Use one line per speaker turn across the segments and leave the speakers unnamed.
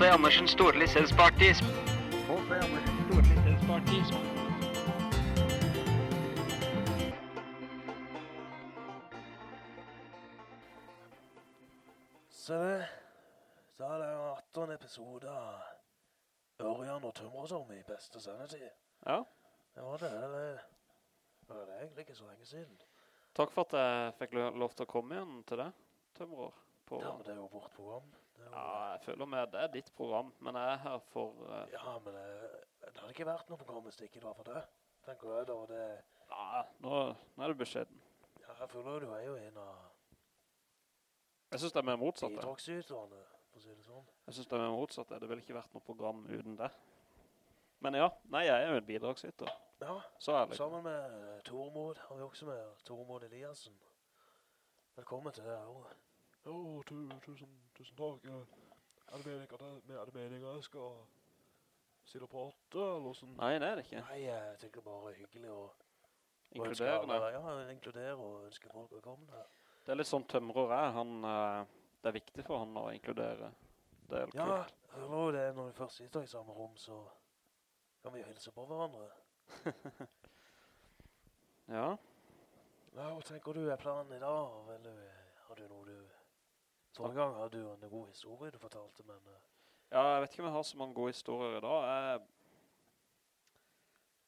H.C. Andersens store lisensparty. Se.
Så er det jo 18 episode av Ørjan og Tømmersom i beste sendetid.
Ja,
Det var det, det, det var det egentlig ikke så lenge siden.
takk for at jeg fikk lov til å komme igjen til deg, Tømrer. På,
Ja, men det er jo vårt program. Det
ja, jeg føler med det er ditt program, men jeg er her for... Uh...
ja, men det, det hadde ikke vært noe program hvis det ikke var for det. Tenker jeg da, det,
ja, nå, nå er du beskjeden.
ja, jeg føler du er jo en av
Jeg synes det er mer motsatt. det.
bidragsyterne, for å si det sånn.
Jeg synes det er mer motsatt. det. Det ville ikke vært noe program uten det. Men ja, nei, jeg er jo en bidragsyter.
Ja, sammen med Tormod har vi også med Tormod Eliassen. Velkommen til deg også.
Jo, tu, tusen, tusen takk. Er det meningen at jeg, er det meningen jeg skal sitte og prate, eller sånn?
Nei, det er det ikke.
Nei, jeg tenker bare hyggelig å å
Inkluderende.
Ja, inkludere og ønske folk velkommen her.
Det er litt sånn tømrer er. Han, eh, det er viktig for han å inkludere. Det er
Ja, hører det når vi først sitter i samme rom, så kan vi jo hilse på hverandre.
Ja,
Ja, hva tenker du er planen i dag? Vel, eh, har du noe du... Forrige gang hadde du en god historie du fortalte, men... eh,
Ja, jeg vet ikke om jeg har så mange gode historier i dag. Jeg,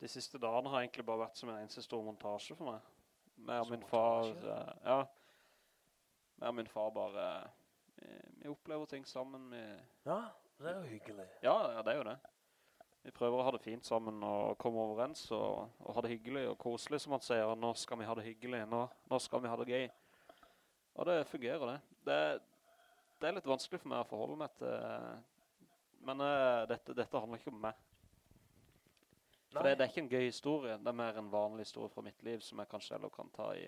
de siste dagene har egentlig bare vært som en eneste stor montasje for meg. Med min far,
montasje?
eh, ja. Med min far bare, eh, vi opplever ting sammen. Vi,
Ja, det er jo hyggelig.
ja, ja, det er jo det. Vi prøver å ha det fint sammen og komme overens og, og ha det hyggelig og koselig, som han sier. Nå skal vi ha det hyggelig, nå, nå skal vi ha det gøy. Og det fungerer det. Det, det er litt vanskelig for meg å forholde meg til, men uh, dette, dette handler ikke om meg. For det, det er ikke en gøy historie, det er mer en vanlig historie fra mitt liv, som jeg kanskje heller kan ta i,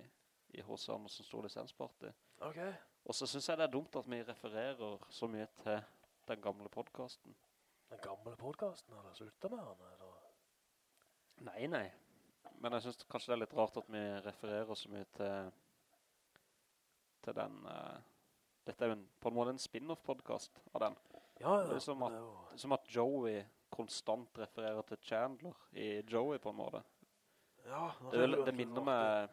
i H.C. Andersen Stor Lisensparty.
Okay.
Og så synes jeg det er dumt at vi refererer så mye til den gamle podcasten.
Den gamle podcasten, Har du sluttet med den, eller?
Nei, nei. Men jeg synes kanskje det er litt rart at vi refererer så mye til, til den, eh, dette er jo en, på en måte en spin-off-podcast av den.
Ja, ja.
Det er som at-
det er
Som at Joey konstant refererer til Chandler i Joey på en måte.
Ja,
Det, vil, det minner meg...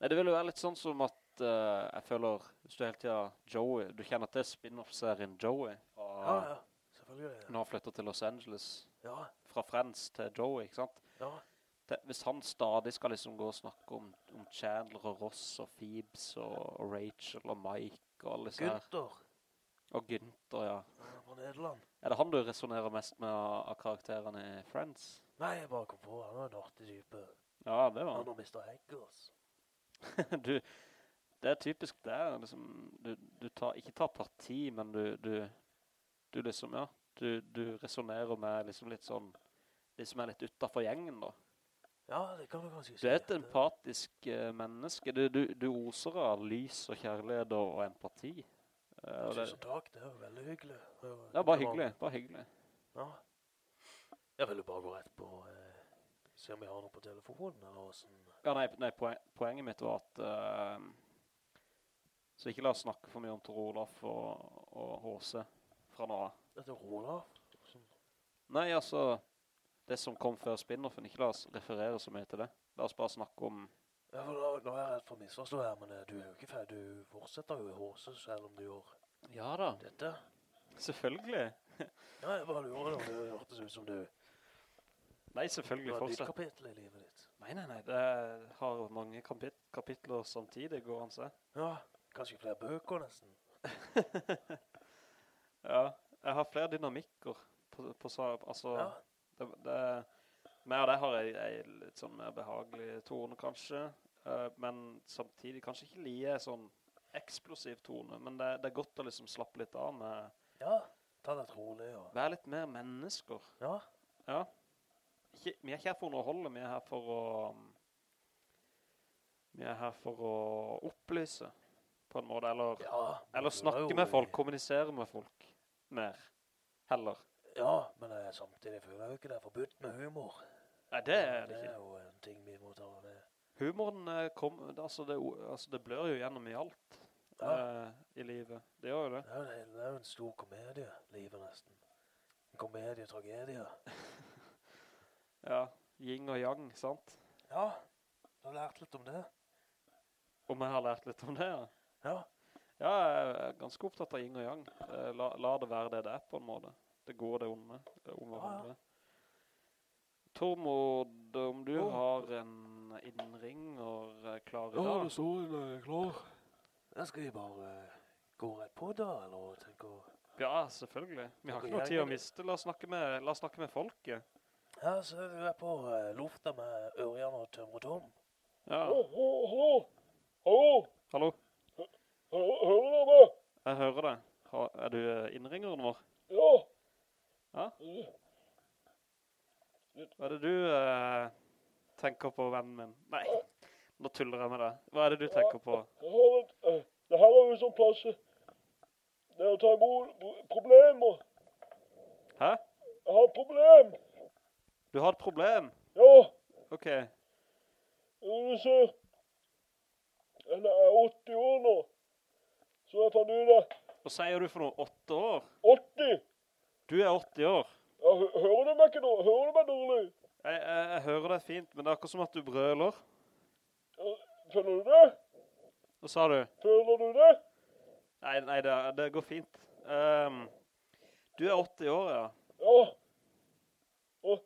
Nei, det vil jo være litt sånn som at uh, jeg føler, hvis du hele tiden Joey, du kjenner til spin-off-serien Joey, fra,
Ja, ja, selvfølgelig.
når han flytter til Los Angeles,
Ja,
fra Friends til Joey, ikke sant?
ja.
Hvis han stadig skal liksom gå og snakke om, om Chandler og Ross og Phoebes og, og Rachel og Mike og alle disse her.
Gunther,
Og Gunther, ja.
På Nederland.
Er det han du resonerer mest med av, av karakterene i Friends?
Nei, jeg bare kom på, han var en artig type.
Ja, det var
Han
han.
og Mr. Eggers.
du, det er typisk det, er liksom, du, du tar, ikke tar parti, men du, du, du liksom, ja, du, du resonerer med liksom litt sånn, de som er litt utenfor gjengen da.
Ja, det kan du kanskje si.
Du er et empatisk eh, menneske. Du, du, du oser av lys og kjærlighet og, empati. Eh, og det,
takk, det er veldig hyggelig. Det
ja, bare hyggelig, bare hyggelig.
Ja. Jeg vil jo bare gå rett på, eh, se om jeg har noe på telefonen, eller hvordan.
Ja, nei, nei poen, poenget mitt var at uh, så ikke la oss snakke for mye om Tor Olaf og, og H.C. fra nå av.
Dette er Rolaf. Som,
Nei, altså, det som kom før spin-offen, ikke la oss referere så mye til det. La oss bare snakke om,
ja, for nå, nå er jeg redd for misforstå her, men eh, du er jo ikke ferdig. Du fortsetter jo i hårset selv om du gjør
ja da,
dette.
selvfølgelig.
Ja, jeg bare lurer om det hørtes ut som du,
Nei, selvfølgelig,
har Det nytt
ditt
kapittel i livet ditt.
Nei, nei, nei, det har mange kapit kapitler samtidig, går han seg.
Ja, kanskje flere bøker nesten.
Ja, jeg har flere dynamikker på, på altså,
Ja,
det, det, mer av det har jeg, jeg litt sånn mer behagelig tone kanskje. Uh, men samtidig kanskje ikke like sånn eksplosiv tone, men det, det er godt å liksom slappe litt av med,
Ja, ta det rolig og...
være litt mer mennesker.
Ja,
Ja. Ikke, vi er ikke her for å underholde, vi er her for å, um, vi er her for å opplyse, på en måte, eller,
ja.
eller
er
snakke
jo-
med folk, kommunisere med folk mer, heller.
Ja, men samtidig føler jeg jo ikke det er forbudt med humor.
Nei, det er det ikke.
Det er jo en ting vi må ta med.
Humoren eh, kom, altså det, altså det blør jo gjennom i alt
Ja.
eh, i livet. Det gjør jo det.
Det er, jo, det er jo en stor komedie, livet nesten. En komedie-tragedie.
Ja, yin og yang, sant?
Ja, du har lært litt om det.
Om jeg har lært litt om det, ja.
Ja,
Ja, jeg er ganske opptatt av yin og yang. Eh, La, la det være det det er på en måte. Det går det onde eh, om hverandre. Tormod, om du
oh.
har en innringer er klar i dag?
Ja, det står en klar.
da skal vi bare eh, gå rett på da, eller tenke å...
Ja, selvfølgelig. Vi har ikke noe tid å miste. La oss snakke med, la oss snakke med folket.
Ja, så er vi på uh, lufta med Ørjan og Tømre Tom.
Ja,
Hallo, hallo, hører du meg?
Jeg hører deg. Er du eh, innringeren vår?
Ja.
Ja? Hva er det du eh, tenker på, vennen min? Nei, nå tuller jeg med deg. Hva er det du tenker på?
Eh, det her er jo sånn plass. Det er å ta imot pro- problemer.
Hæ?
Jeg har et problem.
Du har et problem?
Ja,
Ok.
du ser. Jeg er 80 år nå. Så jeg fant ut det.
Hva sier du for noe? 8 år?
80.
Du er 80 år.
Ja, hører du meg ikke nå? Hører du meg dårlig?
Jeg, jeg, jeg hører deg fint, men det er akkurat som at du brøler.
Ja, Føler du det?
Hva sa du?
Føler du det?
Nei, nei det, det går fint. Um, du er 80 år, ja.
Ja. Og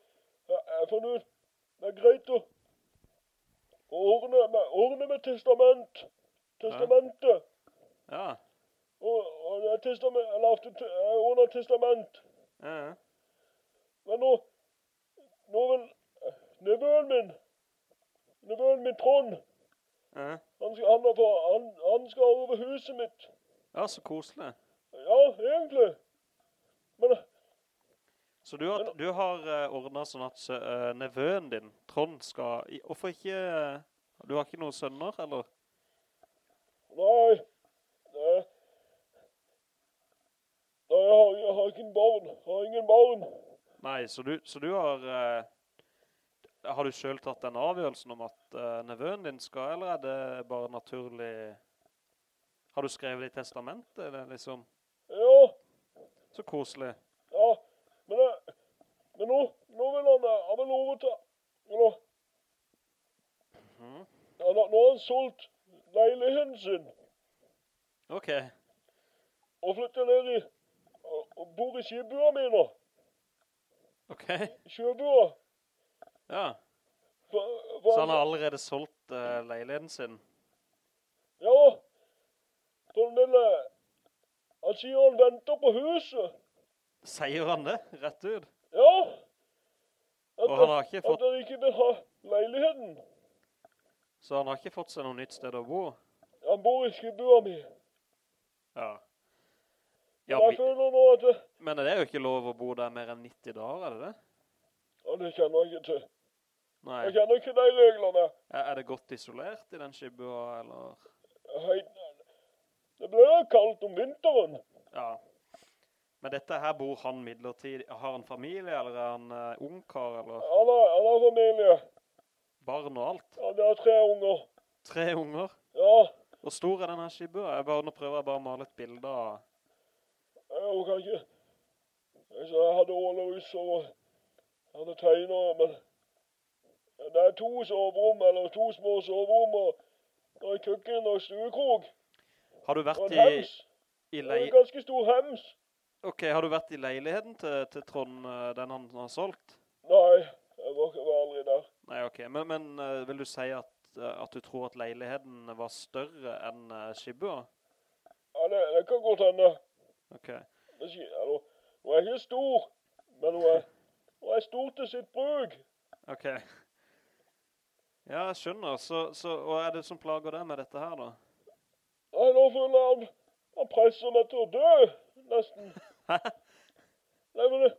jeg, jeg fant ut det er greit å ordne med, ordne med testament. Testamentet.
Ja.
Og, og det er testament, jeg lagde jeg ordnet testament.
Ja.
Men nå, nå vil nevøen min, nevøen min Trond,
ja.
han skal, han, på, han, han skal over huset mitt.
Ja, så koselig.
Ja, egentlig. Men
Så du har, du har ordna ordnet sånn at uh, nevøen din, Trond, skal... Hvorfor ikke... eh, du har ikke noen sønner, eller?
nei, nei jeg, har, jeg har ikke en barn. Jeg har ingen barn.
Nei, så du, så du har... eh, har du selv tatt den avgjørelsen om at eh, nevøen din skal, eller er det bare naturlig... Har du skrevet det i testamentet, eller liksom?
Ja,
Så koselig.
ja, men, jeg, men nå, nå vil han, eh, han vil overta. Nå,
Eller
han, Ja, nå har han solgt leiligheten sin
Ok.
og flyttet ned i, og, og bor i skibua mi nå.
Ok.
Sjøbua.
Ja.
Hva, hva,
Så han har allerede solgt uh, leiligheten sin?
Ja. Vil, eh, han sier han venter på huset.
Sier han det? Rett ut?
Ja. At,
Og han har ikke
at
fått...
han ikke vil ha leiligheten.
Så han har ikke fått seg noe nytt sted å bo?
Han bor i skibua mi.
Ja.
Ja,
vi, men det er jo ikke lov å bo der mer enn 90 dager, er det det?
ja, det kjenner jeg ikke til.
Nei.
Jeg kjenner ikke de reglene.
Er, det godt isolert i den skibua, eller?
Hei, det blir kaldt om vinteren.
Ja. Men dette her bor han midlertidig. Har han familie, eller er han uh, ungkar, eller
Han har, han har familie.
barn og alt?
Ja, det er tre unger.
Tre unger?
Ja,
Hvor stor er denne skibua? Jeg bare, nå prøver jeg bare å male et bilde av...
jeg kan ikke... Så jeg hadde ålerhus og jeg hadde tegner, men det er to soverom, eller to små soverom, og, og en køkken og stuekrog.
Har du vært i, i,
en ganske stor hems.
Ok, har du vært i leiligheten til, til Trond, eh, den han har solgt?
Nei, jeg var, jeg var aldri der.
Nei, ok. Men, men eh, vil du si at, eh, at du tror at leiligheten var større enn skibua?
Ja, det, det kan godt hende.
Ok.
Det nå. Hun er ikke stor, men hun er, hun er stor til sitt bruk.
Ok. Ja, jeg skjønner. Så, så, og er det som plager deg med dette her, da?
Nei, nå føler jeg han, han presser meg til å dø, nesten. Nei, men det-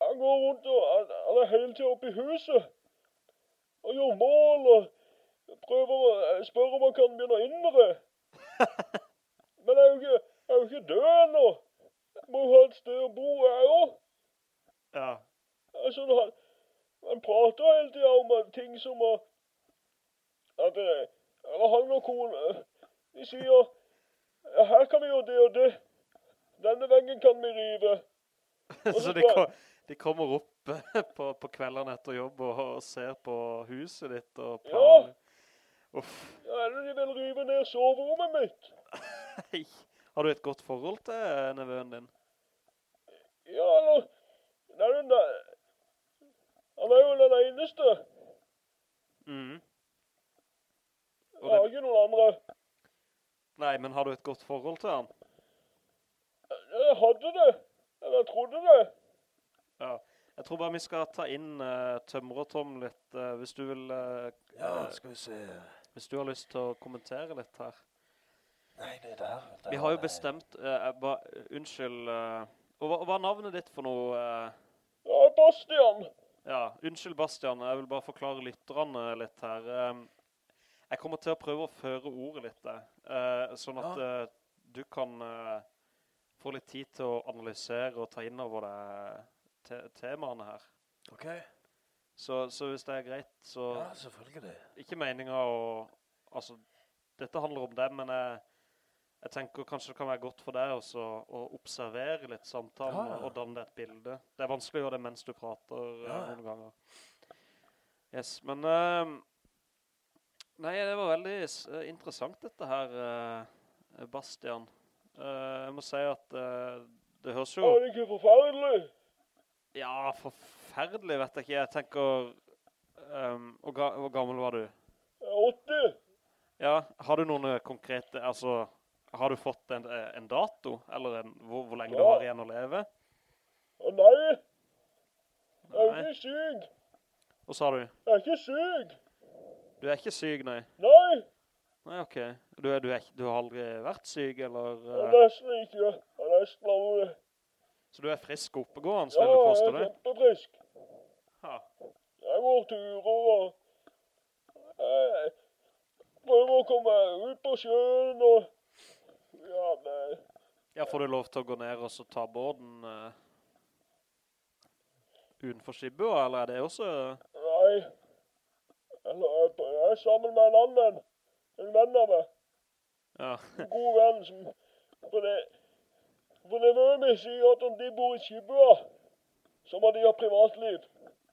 han går rundt og han, han er hele tiden oppe i huset. Og gjør mål og prøver eh, spørre om han kan begynne å innre. Men jeg er jo ikke, jeg er jo ikke død ennå. Må jo ha et sted å bo, jeg òg.
Ja.
Altså, han, han prater hele tida om ting som å At eh, Eller han og kone eh, De sier ja, her kan vi gjøre det og det. Denne veggen kan vi rive.
så de, kom, de kommer opp eh, på, på kveldene etter jobb og, og ser på huset ditt og
Ja.
planer. Uff.
Ja, eller de vil rive ned soverommet mitt.
Har du et godt forhold til nevøen din?
Ja, eller Det er Han er jo den eneste.
Mhm. Og
Jeg har ikke noen andre.
nei, men har du et godt forhold til han?
Jeg hadde det. Eller jeg trodde det.
Ja. Jeg tror bare vi skal ta inn uh, Tømrer-Tom litt, uh, hvis du vil, Uh,
Ja,
eh,
skal vi se.
hvis du har lyst til å kommentere litt her.
Nei, det der. der
Vi har jo bestemt, Uh, ba, unnskyld, eh, og hva, hva er navnet ditt for noe? eh?
Ja, Bastian.
Ja, unnskyld Bastian, jeg vil bare forklare lytterne litt her. Jeg kommer til å prøve å føre ordet litt, eh, sånn at ja. du kan eh, få litt tid til å analysere og ta inn over deg te temaene her.
Ok.
Så, så hvis det er greit, så
Ja, selvfølgelig.
ikke meningen å, altså, dette handler om det, men jeg, jeg tenker kanskje det kan være godt for deg også å observere litt samtalen
Ja,
og, danne et bilde. Det er vanskelig å gjøre det mens du prater eh,
Ja, ja.
noen ganger. Yes, men uh, Nei, det var veldig eh, interessant dette her, uh, Bastian. Uh, jeg må si at det høres jo
Er det ikke forferdelig?
Ja, forferdelig, vet jeg ikke. Jeg tenker Um, hvor, ga hvor gammel var du?
Jeg er 80.
Ja, har du noen konkrete Altså, har du fått en, eh, en dato? Eller en, hvor, hvor lenge du har igjen å leve?
Nei, jeg er ikke syk.
Hva sa du?
Jeg er ikke syk.
Du er ikke syk, nei?
Nei,
Nei, OK. Du, er, du, er, du har aldri vært syk, eller
jeg er
eh,
nesten ikke. Jeg er nesten aldri.
Så du er frisk oppegående,
Ja,
vil du
jeg
påstå
er
det?
kjempefrisk.
Ja.
Jeg går turer og jeg prøver å komme ut på sjøen og Ja, nei.
ja, får du lov til å gå ned og så ta borden uh, utenfor Skibua, eller er det også
Nei. Jeg, er sammen med en annen. En venn av meg.
Ja.
En god venn som For det For nevøen min sier at om de bor i Skibua, så må de ha privatliv.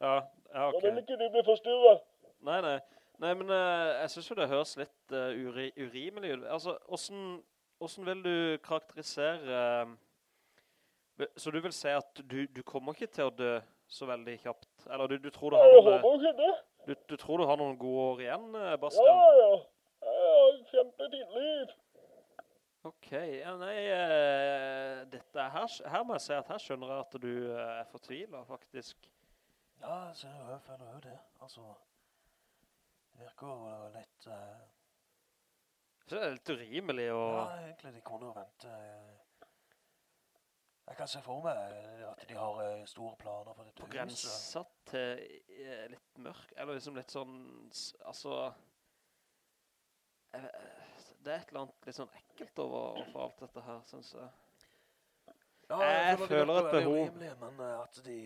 Ja, ja ok.
Da vil ikke de bli forstyrret.
Nei, nei. Nei, men uh, jeg synes jo det høres litt uh, uri urimelig ut. Altså, hvordan, hvordan vil du karakterisere... eh, så du vil si at du, du kommer ikke til å dø så veldig kjapt? Eller du, du, tror, du, har
Jeg
noen,
håper ikke det.
du, du tror du har noen gode år igjen, Bastian?
Ja, ja. Jeg har et kjempefint liv.
Ok, ja, nei, eh, dette er her, her må jeg si at her skjønner jeg at du eh, er fortvilet, faktisk.
Ja, så jeg føler jo det. Altså, det virker jo litt... eh,
Så det er litt urimelig å...
Ja, egentlig, de kunne jo vente. eh. Jeg kan se for meg eh, at de har eh, store planer for dette
på
huset.
grensa til eh, litt mørk, eller liksom litt sånn, altså, det er et eller annet litt sånn ekkelt over, over alt dette her, synes jeg.
Ja,
Jeg
jeg
føler
virker
et behov.
urimelig, men at de...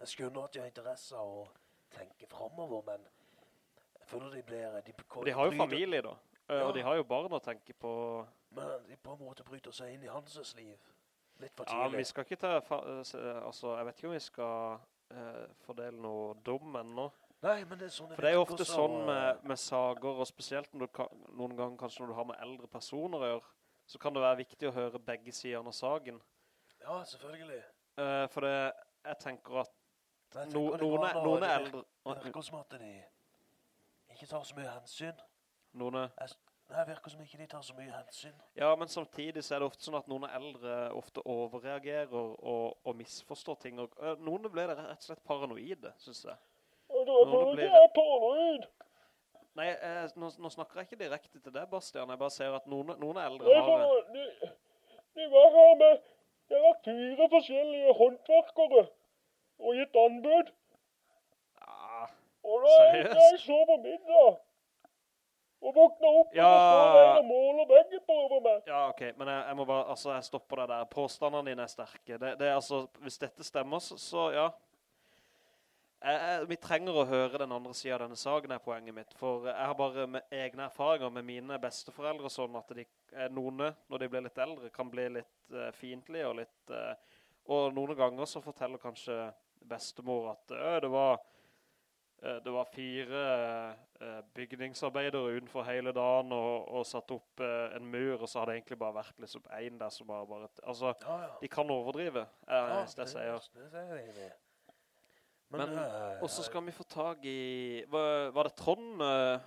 Jeg skjønner at de har interesse å tenke fremover, men jeg føler de blir... De,
De har jo familie da, eh, og de har jo barn å tenke på.
Men de på en måte bryter seg inn i hans liv. Litt for tidlig.
Ja, vi skal ikke ta, eh, se- altså, jeg vet ikke om vi skal eh, fordele noe dum ennå.
Nei, men det er sånn
For det er jo ofte
også,
sånn
eh,
med, med sager, og spesielt du kan, noen ganger kanskje når du har med eldre personer å gjøre, så kan det være viktig å høre begge sider av sagen.
Ja, selvfølgelig.
Eh, for det, jeg tenker at
Nei, jeg tenker no,
noen, er, noen er eldre.
Det virker som at de ikke tar så mye hensyn.
Noen
det virker som ikke de tar så mye hensyn.
ja, men samtidig så er det ofte sånn at noen eldre ofte overreagerer og, og misforstår ting. Og, eh, noen blir rett og slett paranoide, synes jeg.
Og da
blir
ikke
det-
er paranoid.
Nei, eh, nå, nå snakker jeg ikke direkte til deg, Bastian. Jeg bare ser at noen, noen eldre
Nei,
har...
for de, de var her med Det var fire forskjellige håndverkere og gitt anbud.
Ja, seriøst?
Og da jeg, jeg så på middag og våkna opp,
Ja.
og så og måler veggen på over meg.
ja, ok. Men jeg, jeg må bare, altså, jeg stopper deg der. Påstandene dine er sterke. Det, det er altså, hvis dette stemmer, så, så ja. Jeg, jeg, vi trenger å høre den andre siden av denne saken er poenget mitt. For jeg har bare med egne erfaringer med mine besteforeldre sånn at de, eh, noen, når de blir litt eldre, kan bli litt uh, fiendtlige og litt... Uh, og noen ganger så forteller kanskje bestemor at «Øh, det var... eh, Det var fire eh, bygningsarbeidere utenfor hele dagen og, og satt opp eh, en mur, og så hadde det egentlig bare vært liksom en der som bare... bare altså,
Ja, ja.
de kan overdrive, er
ja,
det det sier.
Det sier jeg i.
Men,
øh,
og så skal vi få tag i... Var, var det Trond,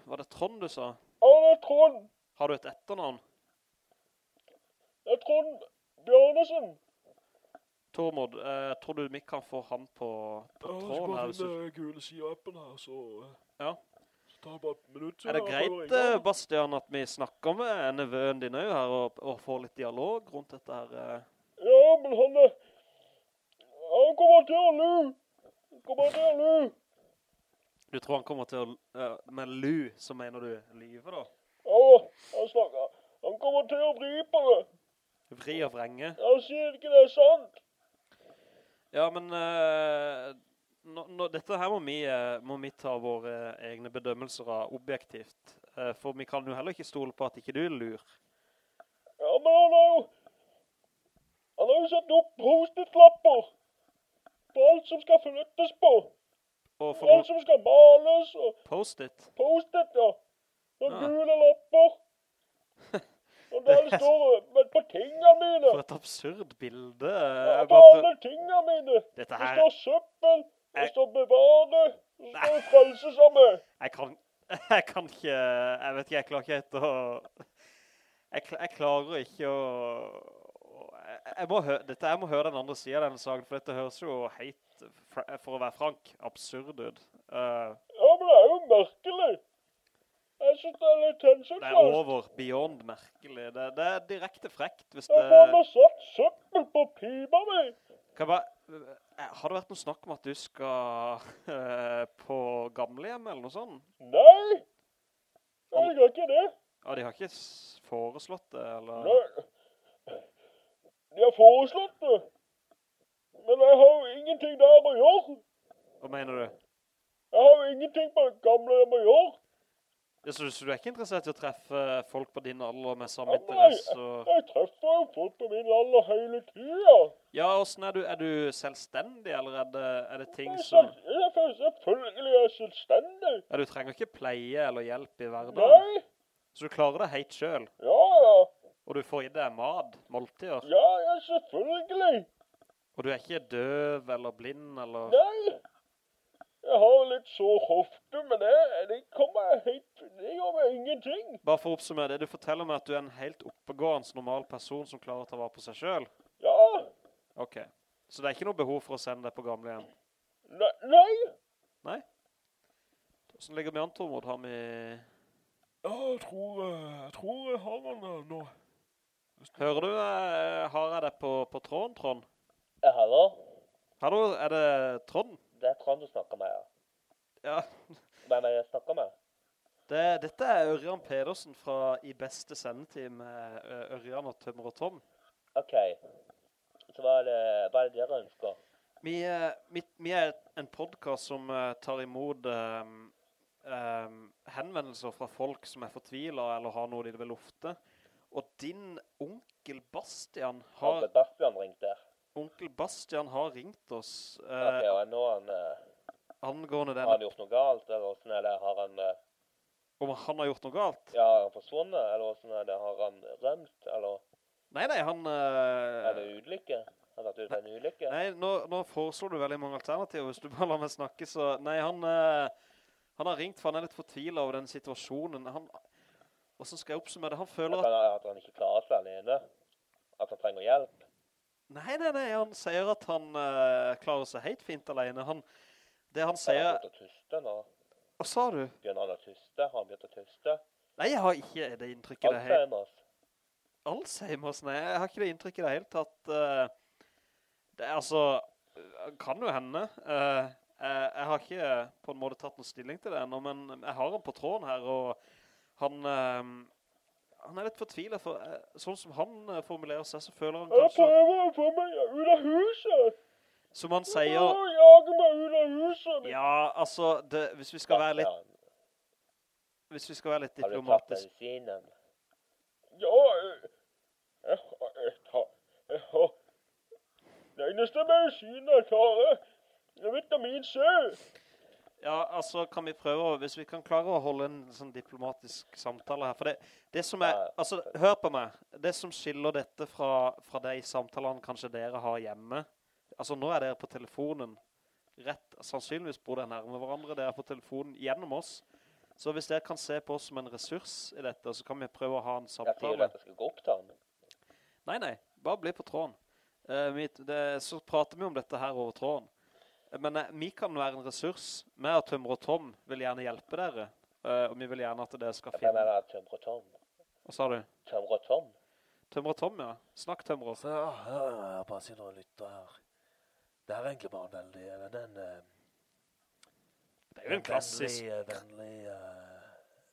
var det Trond du sa?
Ja, det er Trond.
Har du et etternavn?
Det er Trond Bjørnesen.
Tormod, eh, tror du vi kan få han på, på
Ja,
tråden her? den du-
gule sida-appen her, så... eh,
Ja.
Så tar det bare et minutt.
Er det greit, eh. Bastian, at vi snakker med nevøen din her, og, og får litt dialog rundt dette her? eh?
Ja, men han er Han kommer til å lu. Han kommer til å lu.
Du tror han kommer til å... med lu, så mener du lyve da?
Ja, han snakker. Han kommer til å vri på det.
Vri og vrenge?
Han sier ikke det er sant.
Ja, men uh, nå, nå, dette her må vi, eh, må vi ta våre egne bedømmelser av objektivt. Uh, for vi kan jo heller ikke stole på at ikke du lur.
Ja, men han har jo Han har jo satt opp Post-It-lapper på alt som skal flyttes på.
Og for
Alt som skal males og
post-it.
Post-It, ja. Noen
Ja.
gule lapper. Og der det står på tingene mine.
For et absurd bilde.
Ja, på alle tingene mine.
Dette
Det står søppel, det
Jeg-
står bevare, det står frelsesamme.
Jeg kan, jeg kan ikke, jeg vet ikke, jeg klarer ikke helt å, jeg, jeg klarer ikke å, jeg må høre, dette, jeg må høre den andre siden av denne saken, for dette høres jo helt, for å være frank, absurd ut. Uh...
Ja, men det er jo merkelig. Jeg syns det er litt
det er over, beyond merkelig. Det, det er direkte frekt hvis
Jeg
det...
får nå satt søppel på pipa mi.
Kan jeg bare, eh, har det vært noe snakk om at du skal eh, på gamlehjem eller noe sånt?
Nei. Jeg gjør ikke det.
Ja, de har ikke foreslått det, eller?
Nei. De har foreslått det. Men jeg har jo ingenting der å gjøre.
Hva mener du?
Jeg har jo ingenting på gamlehjem å gjøre.
Ja, så, så du er ikke interessert i å treffe folk på din alder med samme
Ja,
interesse? og-
jeg treffer jo folk på min alder hele tida.
Ja, åssen er du? Er du selvstendig, eller er det, er det ting
Jeg
som...
jeg er selvfølgelig er jeg selvstendig.
Ja, du trenger ikke pleie eller hjelp i hverdagen.
Nei.
Så du klarer det helt selv.
Ja, ja.
Og du får i deg mat, måltider.
Ja, ja, selvfølgelig.
Og du er ikke døv eller blind eller...
Nei. Jeg har litt sår hofte, men det, det kommer helt Det gjør meg ingenting.
Bare for å oppsummere det, du forteller meg at du er en helt oppegående normal person som klarer å ta vare på seg selv.
Ja.
Ok. Så det er ikke noe behov for å sende deg på gamle
igjen? Ne nei.
Nei? Hvordan ligger vi an, Tormod? Har vi...
Ja, jeg tror, eh, jeg tror jeg har han eh, nå.
Hører du, eh, har jeg deg på, på tråden, Trond?
Ja, hallo?
Hallo, er det Trond?
Det er Trond du snakker med, ja.
Ja,
Hvem er det jeg snakker med?
det, dette er Ørjan Pedersen fra I beste sendetid med eh, Ørjan og Tømmer og Tom.
Ok. Så hva er det, hva er det dere ønsker?
Vi, eh, vi, vi er en podcast som eh, tar imot um, um, henvendelser fra folk som er fortvilet eller har noe de vil lufte. Og din onkel Bastian
Har
har,
Bastian ringt der?
Onkel Bastian har ringt oss eh,
og nå han, eh,
angående
har han gjort noe galt, eller hvordan er det? Har han, eh,
om han har gjort noe galt.
ja, har han forsvunnet, eller hvordan er det? Har han rømt, eller
Nei, nei, han... eh,
er det ulykke? Har vært ute en ulykke?
Nei, nå, nå foreslår du veldig mange alternativer, hvis du bare lar meg snakke, så... Nei, han, eh, han har ringt, for han er litt fortvilet over den situasjonen. Han, hvordan skal jeg oppsummere det? Han føler
At
at...
han, at han ikke klarer seg alene? At han trenger hjelp?
Nei, nei, nei, han sier at han uh, klarer seg helt fint alene. Han, det han
sier... han
har
gått å tyste nå?
Hva sa du?
Begynner han å tyste? Har han begynt å tyste?
Nei, jeg har ikke det inntrykket det helt.
Alzheimers?
Alzheimers, nei, jeg har ikke det inntrykket det helt tatt. Uh, det er altså, eh, kan jo hende. eh, jeg, jeg har ikke på en måte tatt noen stilling til det ennå, men jeg har han på tråden her, og han, eh, han er litt fortvilet, for eh, sånn som han eh, formulerer seg, så føler han kanskje...
Jeg prøver å få meg ut av huset.
som han sier...
Å,
sier,
jage meg ut av huset.
ja, altså, det, hvis vi skal være litt, hvis vi skal være litt
Har du tatt bensinen?
Ja, jeg, jeg, har- jeg, tar, jeg har Det eneste bensinen jeg tar, er vitamin C.
Ja, altså kan vi prøve, hvis vi kan klare å holde en sånn diplomatisk samtale her, for det, det som er, altså hør på meg, det som skiller dette fra, fra de samtalene kanskje dere har hjemme, altså nå er dere på telefonen, rett, sannsynligvis bor dere nærme hverandre, dere er på telefonen gjennom oss, så hvis dere kan se på oss som en ressurs i dette, så kan vi prøve å ha en
sier
samtale.
jeg skal gå opp til?
Nei, nei, bare bli på tråden. Uh, vi, det, så prater vi om dette her over tråden. Men eh, vi kan være en ressurs. Vi og Tømmer og Tom vil gjerne hjelpe dere. eh, og vi vil gjerne at dere skal
Hvem
finne...
er det? Tømre og Tom?
Hva sa du?
Tømre og Tom?
Tømmer og Tom, ja. Snakk Tømmer og
Så ja, ja, jeg bare sitter og lytter her. Det er egentlig bare en veldig eller den, eh,
Det er jo en klassisk,
Vennlig, eh, vennlig,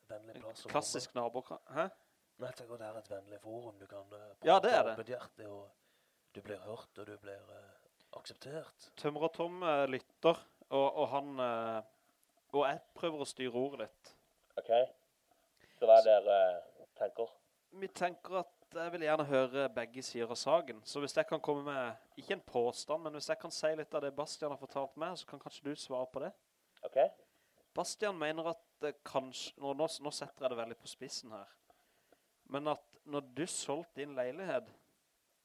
vennlig plass. En
klassisk nabo... Hæ?
Nei, jeg at det er et vennlig forum. Du kan eh,
Ja, det er det.
og du blir hørt, og du blir akseptert.
Tømmer og Tom eh, lytter, og, og han... eh, og jeg prøver å styre ordet litt.
OK? Så hva er det dere tenker?
Vi tenker at jeg vil gjerne høre begge sider av saken. Så hvis jeg kan komme med, ikke en påstand, men hvis jeg kan si litt av det Bastian har fortalt meg, så kan kanskje du svare på det.
OK?
Bastian mener at det kanskje, nå, nå, nå setter jeg det veldig på spissen her, men at når du solgte din leilighet,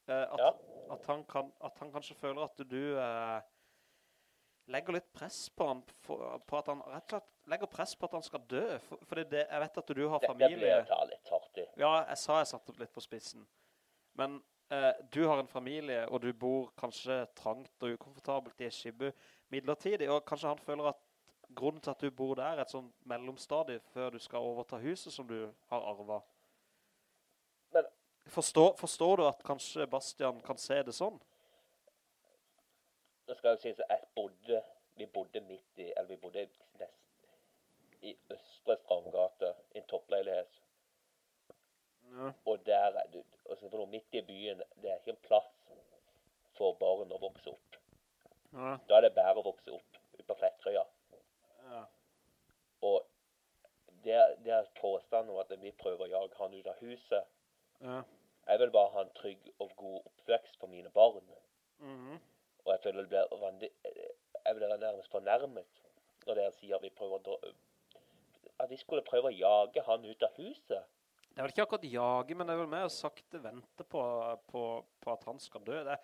eh, at,
Ja.
At, han kan, at han kanskje føler at du eh, legger litt press på han, for, på at han rett og slett legger press på at han skal dø, for, for det, jeg vet at du har
Dette blir
familie.
å ta litt hardt i.
Ja, jeg sa jeg satte opp litt på spissen. Men eh, du har en familie, og du bor kanskje trangt og ukomfortabelt i Shibu midlertidig, og kanskje han føler at grunnen til at du bor der er et sånn mellomstadie før du skal overta huset som du har arvet. Forstår, forstår du at kanskje Bastian kan se det sånn?
Nå skal jeg si at jeg bodde Vi bodde midt i Eller vi bodde nest i Østre Strandgate, i en toppleilighet.
Ja.
Og der er du altså for noe midt i byen Det er ikke en plass for barn å vokse opp.
Ja.
Da er det bare å vokse opp ute på Flekkerøya.
Ja.
Og det, det er påstanden om at vi prøver å jage han ut av huset.
Ja.
Jeg vil bare ha en trygg og god oppvekst for mine barn.
Mhm.
Og jeg føler det blir Jeg blir nærmest fornærmet når dere sier at vi prøver å At vi skulle prøve å jage han ut av huset.
Det er vel ikke akkurat jage, men det er vel mer sakte vente på, på, på at han skal dø. Det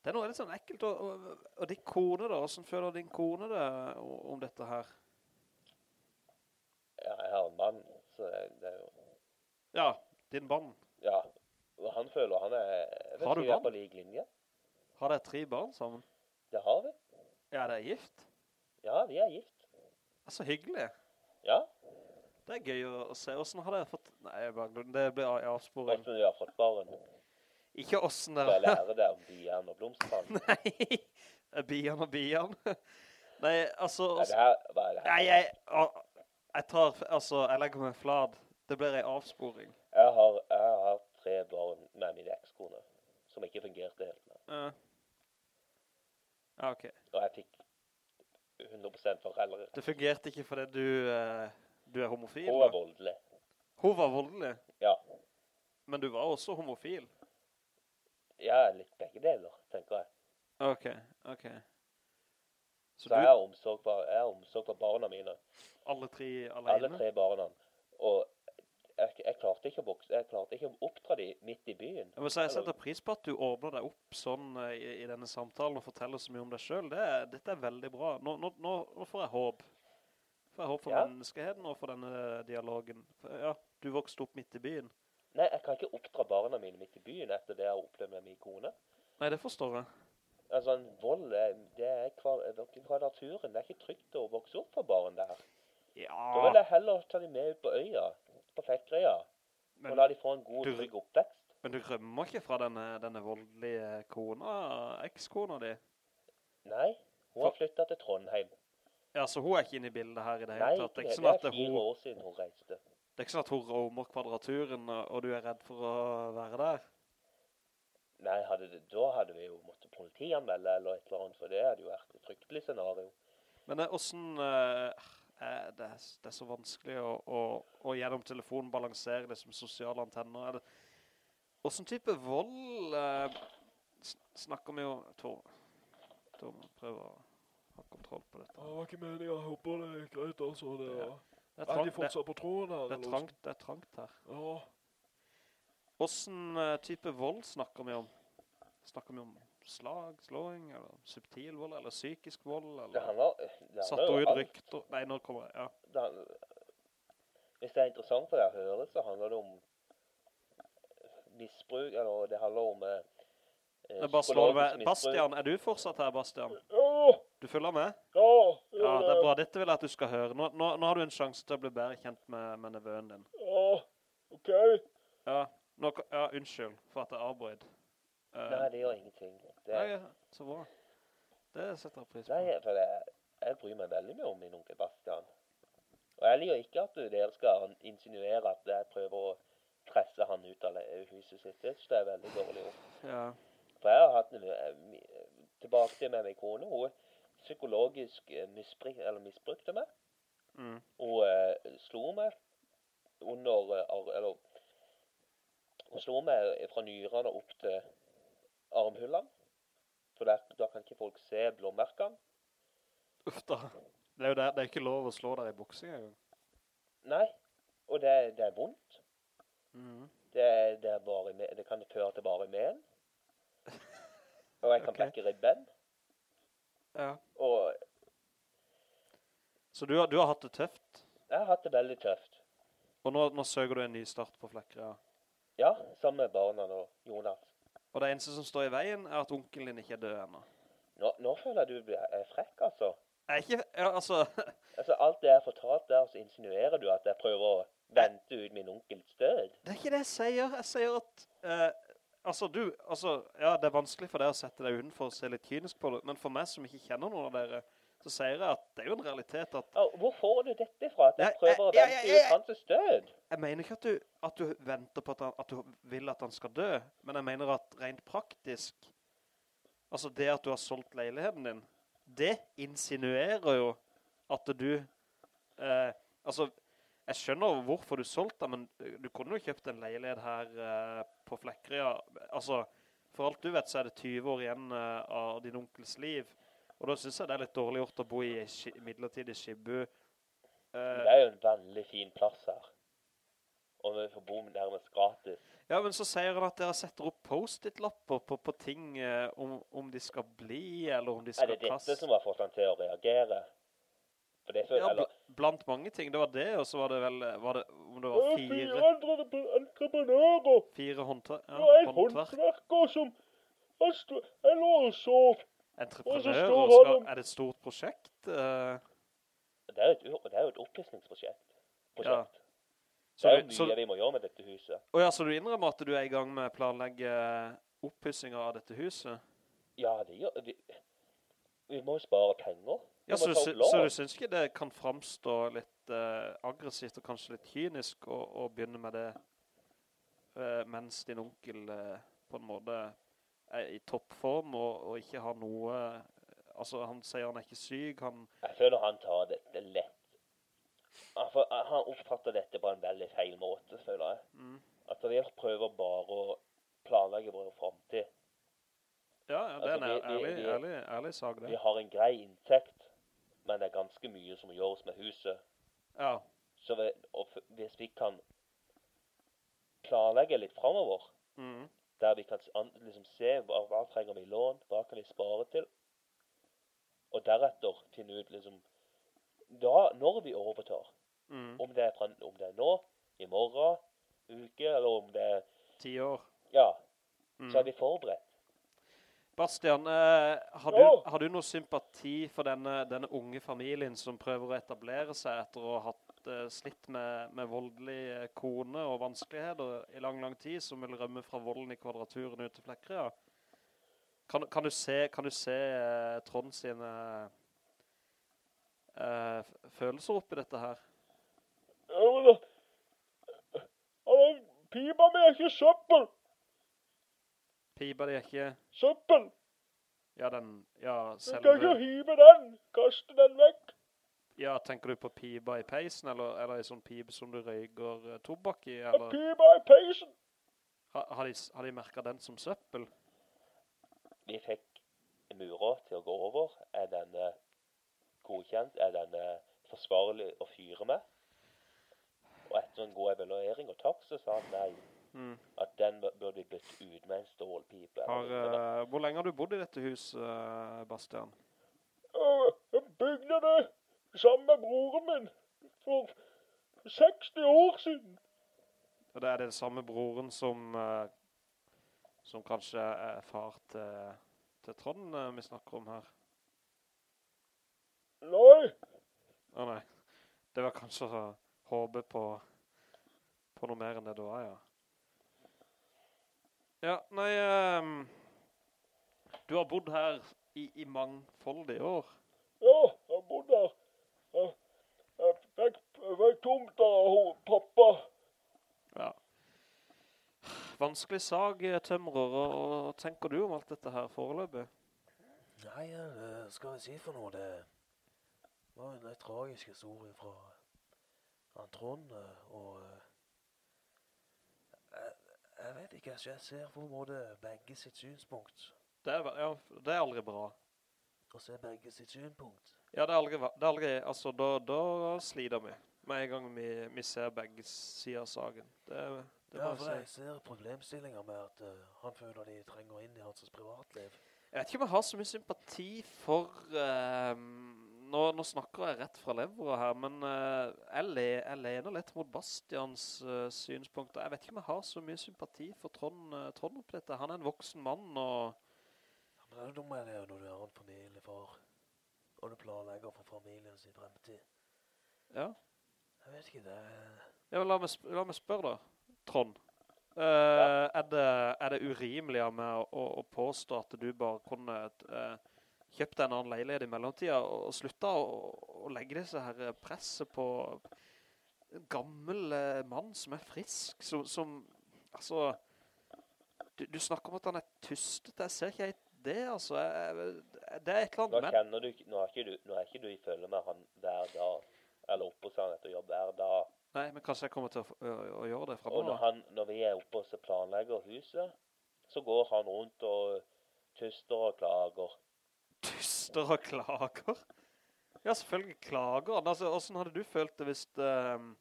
det er noe litt sånn ekkelt. Og, og, og din kone da, hvordan føler din kone det om dette her?
Ja, jeg har en mann, så det er jo
Ja, din mann.
Ja. Og han føler han er
Har du barn?
på lik linje.
Har dere tre barn sammen?
Det har vi.
Ja, det er gift.
Ja, vi er gift.
Det er så hyggelig.
Ja.
Det er gøy å, å se. Hvordan har dere fått... Nei, bare, det blir av- avsporing.
Hvordan har fått barn.
Ikke hvordan
Så jeg
lære
lærer det om bian og blomstene.
Nei, bian og bian. Nei, altså...
Er det her, hva er det her?
Nei, jeg, jeg tar, altså, jeg legger meg flad. Det blir en avsporing.
Jeg har, jeg har tre barn med min ekskone, som ikke fungerte helt med.
Ja. Ja, ok.
Og jeg fikk 100 foreldre.
Det fungerte ikke fordi du, uh, du er homofil.
Hun
var
voldelig.
Hun var voldelig,
Ja.
men du var også homofil.
Er litt begge deler, tenker jeg.
Ok, ok. Så,
Så jeg har omsorg for, jeg har omsorg for barna mine.
alle tre alene?
Alle tre barna. Og jeg, jeg, klarte ikke å bokse, jeg klarte ikke å oppdra de midt i byen.
Jeg si, jeg setter pris på at du åpner deg opp sånn eh, i, i denne samtalen og forteller så mye om deg selv. Det dette er veldig bra. Nå, nå, nå, får jeg håp. Får jeg håp for
Ja.
menneskeheten og for denne dialogen. For, ja, du vokste opp midt i byen.
Nei, jeg kan ikke oppdra barna mine midt i byen etter det jeg har opplevd med min kone.
Nei, det forstår jeg.
Altså, en vold, er- det er kva- det er fra naturen. Det er ikke trygt å vokse opp for barn der. heller ta dem med ut på øya, på
Men-
og la de få en god, trygg oppvekst.
Men du rømmer ikke fra denne, denne voldelige kona, ekskona di?
Nei, hun har flyttet til Trondheim.
Ja, så hun er ikke inne i bildet her i det hele tatt. Det er
det. Det
sånn
er fire
hun,
år siden hun reiste.
det er ikke sånn at hun romer kvadraturen, og du er redd for å være der?
Nei, hadde det, da hadde vi jo måttet politianmelde eller et eller annet, for det hadde jo vært et fryktelig scenario.
Men hvordan... hvordan eh, er det, det er så vanskelig å, å, å gjennom telefonen balansere det som sosiale antenner. Er det, hvordan type vold eh, snakker vi jo Tor, Tor må prøve å ha kontroll på dette.
Det var ikke meningen. Jeg håper det er greit, altså. Det
Ja. Det er
er de
trangt, det,
fortsatt på tråden her?
det, er trangt, det er trangt her.
Ja.
Hvordan eh, type vold snakker vi om? Snakker vi om slag, slåing, eller subtil vold, eller psykisk vold,
Det
eller
handler, det
satt
og
ut rykter? Nei, nå kommer jeg, ja.
Det handler, hvis det er interessant for deg å høre, så handler det om misbruk, eller det handler om eh,
det med. Bastian, er du fortsatt her, Bastian? Du følger med?
ja,
Ja, det er bra. Dette vil jeg at du skal høre. Nå, nå, nå har du en sjanse til å bli bedre kjent med, med nevøen din.
Ja, ok.
Ja, nå, ja, unnskyld for at jeg avbrød. Eh,
Nei, det gjør ingenting. Det,
nei, så bra. Det setter jeg pris på.
nei, for jeg, jeg bryr meg veldig mye om min onkel Bastian. Og jeg liker ikke at dere skal insinuere at jeg prøver å presse han ut av huset sitt. Det synes jeg er veldig dårlig gjort.
Ja.
For jeg har hatt en, eh, tilbake til med min kone. Hun psykologisk eh, misbruk, misbrukte meg.
Mm.
Hun uh, slo meg under Eller hun slo meg fra nyrene opp til armhullene. For der, da kan ikke folk se blåmerkene.
Uff da. Det er jo der, det er ikke lov å slå der i boksing engang.
Nei. Og det, det er vondt.
Mm.
Det, det, er bare, det kan føre til bare men. Og jeg kan
okay.
blekke ribben.
Ja.
Og
Så du har, du har hatt det tøft,
jeg har hatt det veldig tøft.
og nå, nå søker du en ny start på Flekkerøya.
Ja, sammen med barna og Jonas.
Og det eneste som står i veien er at onkelen din ikke er død ennå.
Nå, nå føler jeg du blir- er frekk, altså.
Jeg er ikke, ja, altså,
Altså, Alt det jeg har fortalt der, så insinuerer du at jeg prøver å vente ut min onkels død.
det er ikke det jeg sier. Jeg sier at, eh, altså du, altså, ja, det er vanskelig for deg å sette deg utenfor og se litt kynisk på det, men for meg som ikke kjenner noen av dere, så sier jeg at det er jo en realitet at,
Ja, hvor får du dette fra? At jeg prøver å vente ut hans død?
jeg mener ikke at du, at du venter på at, han, at du vil at han skal dø, men jeg mener at rent praktisk, altså det at du har solgt leiligheten din, det insinuerer jo at du, eh, altså, jeg skjønner hvorfor du solgte men du kunne jo kjøpt en leilighet her eh, på Flekkerøya. Altså, for alt du vet så er det 20 år igjen eh, av din onkels liv. Og da synes jeg det er litt dårlig gjort å bo i midlertidig Skibbu. Uh,
Det er jo en veldig fin plass her. Og vi får bo nærmest gratis.
ja, men så sier han at dere setter opp post-it-lapper på, på ting uh, om, om de skal bli, eller om de
Er
skal
det dette som har fått han til å reagere? For
Ja,
eller,
bl blant mange ting. Det var det, og så var det vel, var det, om det var
er fire
fire,
andre entreprenører.
fire håndverk, ja,
Det var en
håndverk.
håndverker som Jeg lå og sov.
Entreprenører,
står
skal, er det et stort prosjekt? Eh,
det, er jo et, det er et oppussingsprosjekt.
Ja.
Det er jo mye
så,
vi må gjøre med dette huset.
Og ja, så du innrømmer at du er i gang med å planlegge oppussinger av dette huset?
Ja, det gjør vi. Vi må jo spare penger.
Ja, så, så du synes ikke det kan framstå litt uh, aggressivt og kanskje litt kynisk å, å begynne med det uh, mens din onkel uh, på en måte er i toppform og, og ikke har noe altså han sier han er ikke syk han
Jeg føler han tar dette lett. Han, for, han oppfatter dette på en veldig feil måte, føler jeg.
mm.
At vi prøver bare å planlegge vår framtid.
ja, ja, det er en
Altså,
ærlig,
vi-
ærlig, ærlig sak
Vi har en grei inntekt, men det er ganske mye som gjøres med huset.
ja,
Så vi, hvis vi kan planlegge litt framover,
mm.
Der vi kan an- liksom se hva, hva trenger vi lån, hva kan vi spare til, og deretter finne ut liksom da, når vi overtar,
Mm.
om det, er fra, om det er nå, i morgen, uke, eller om det er
ti år
Ja,
mm.
så er vi forberedt.
Bastian, eh, har, du, har du noe sympati for denne, denne unge familien som prøver å etablere seg etter å ha hatt vært eh, slitt med, med voldelig eh, kone og vanskeligheter i lang, lang tid, som vil rømme fra volden i kvadraturen ut til Flekkerøya. Kan, kan du se, kan du se eh, Trond sine eh, følelser oppi dette her?
Pipa mi er ikke søppel.
Pipa di er ikke...
Søppel.
Ja, den... Ja,
Du kan ikke
selve...
hive den. Kaste den vekk.
Ja, tenker du på piba i peisen, eller, er det en sånn pib som du røyger eh, tobakk i, eller...
Piba i peisen.
Ha, har, de, har de merket den som søppel?
Vi fikk mura til å gå over. Er den godkjent? Er den forsvarlig å fyre med? Og etter en god evaluering og takk, så sa han nei.
Mm.
At den burde bli byttet ut med en stålpipe.
Har, eh, hvor lenge har du bodd i dette huset, eh, Bastian?
Jeg bygde det sammen med broren min for 60 år siden.
Og det er den samme broren som, eh, som kanskje er far til, til Trond eh, vi snakker om her.
Nei,
Å nei, det var kanskje å håpe på, på noe mer enn det du var, ja. Ja, nei, um, du har bodd her i, i mangfoldige år.
ja, jeg bodde der. Jeg, jeg fikk, tomt ho- pappa.
Ja. Vanskelig sag, eh, tømrer, og, og tenker du om alt dette her foreløpig?
Nei, eh, skal jeg si for noe, det var en litt tragisk historie fra Trond, eh, og eh, jeg, jeg vet ikke, jeg ser på en måte begge sitt synspunkt,
Det er, ja, det er aldri bra.
Å se begge sitt synpunkt.
Ja, det er aldri, det er aldri altså, da, da sliter vi. Med en gang vi, vi ser begge sider av saken. Det, det
Ja, for
jeg si.
ser problemstillinger med at uh, han føler de trenger inn i hans privatliv.
Jeg vet ikke om jeg har så mye sympati for... Uh, nå, nå snakker jeg rett fra levra her, men uh, jeg, le, jeg lener litt mot Bastians uh, synspunkter. Jeg vet ikke om jeg har så mye sympati for Trond, uh, Trond oppi dette. Han er en voksen mann, og...
Ja, men det er dumme er det når du er en familiefar, og du planlegger for familien sin fremtid.
Ja.
Jeg vet ikke, det.
Ja, la meg, la meg spørre da, Trond. Eh, er, det, er det urimelig av meg å, å, å påstå at du bare kunne uh, kjøpt deg en annen leilighet i mellomtida og, og slutta å, å legge disse her presset på en gammel eh, mann som er frisk, som, som altså, du, du snakker om at han er tystet, jeg ser ikke helt det, altså, jeg, det er et eller
Nå
annet, men,
kjenner du Nå er ikke du, nå er ikke du i følge med han hver dag. Eller oppe hos han etter jobb hver dag.
nei, men kanskje jeg kommer til å, å, å gjøre det
Og
fremover.
når, han, når vi er oppe og planlegger huset, så går han rundt og tyster og klager.
tyster og klager. Ja, selvfølgelig klager han. Altså, hvordan hadde du følt det hvis, Uh,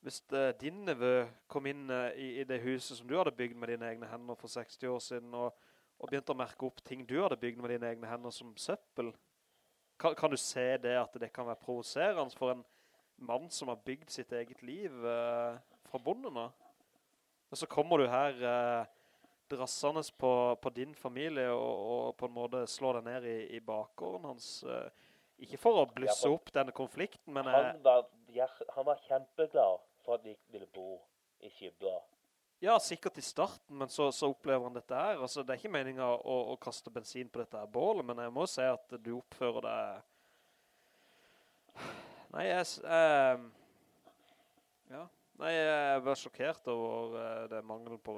hvis uh, din nevø kom inn uh, i, i det huset som du hadde bygd med dine egne hender for 60 år siden, og, og begynte å merke opp ting du hadde bygd med dine egne hender som søppel? Kan, kan du se det at det kan være provoserende for en mann som har bygd sitt eget liv eh, fra bonden av? Og så kommer du her eh, drassende på, på din familie og, og på en måte slår deg ned i, i bakgården hans. eh, ikke for å blusse opp denne konflikten, men eh,
Han var, hjer- han var kjempeglad for at vi ville bo i Skibba.
Ja, sikkert i starten, men så, så opplever han dette her. Altså, det er ikke meningen å, å kaste bensin på dette her bålet, men jeg må si at du oppfører deg... Nei, jeg... ehm, ja, nei, jeg var sjokkert over uh, det mangel på...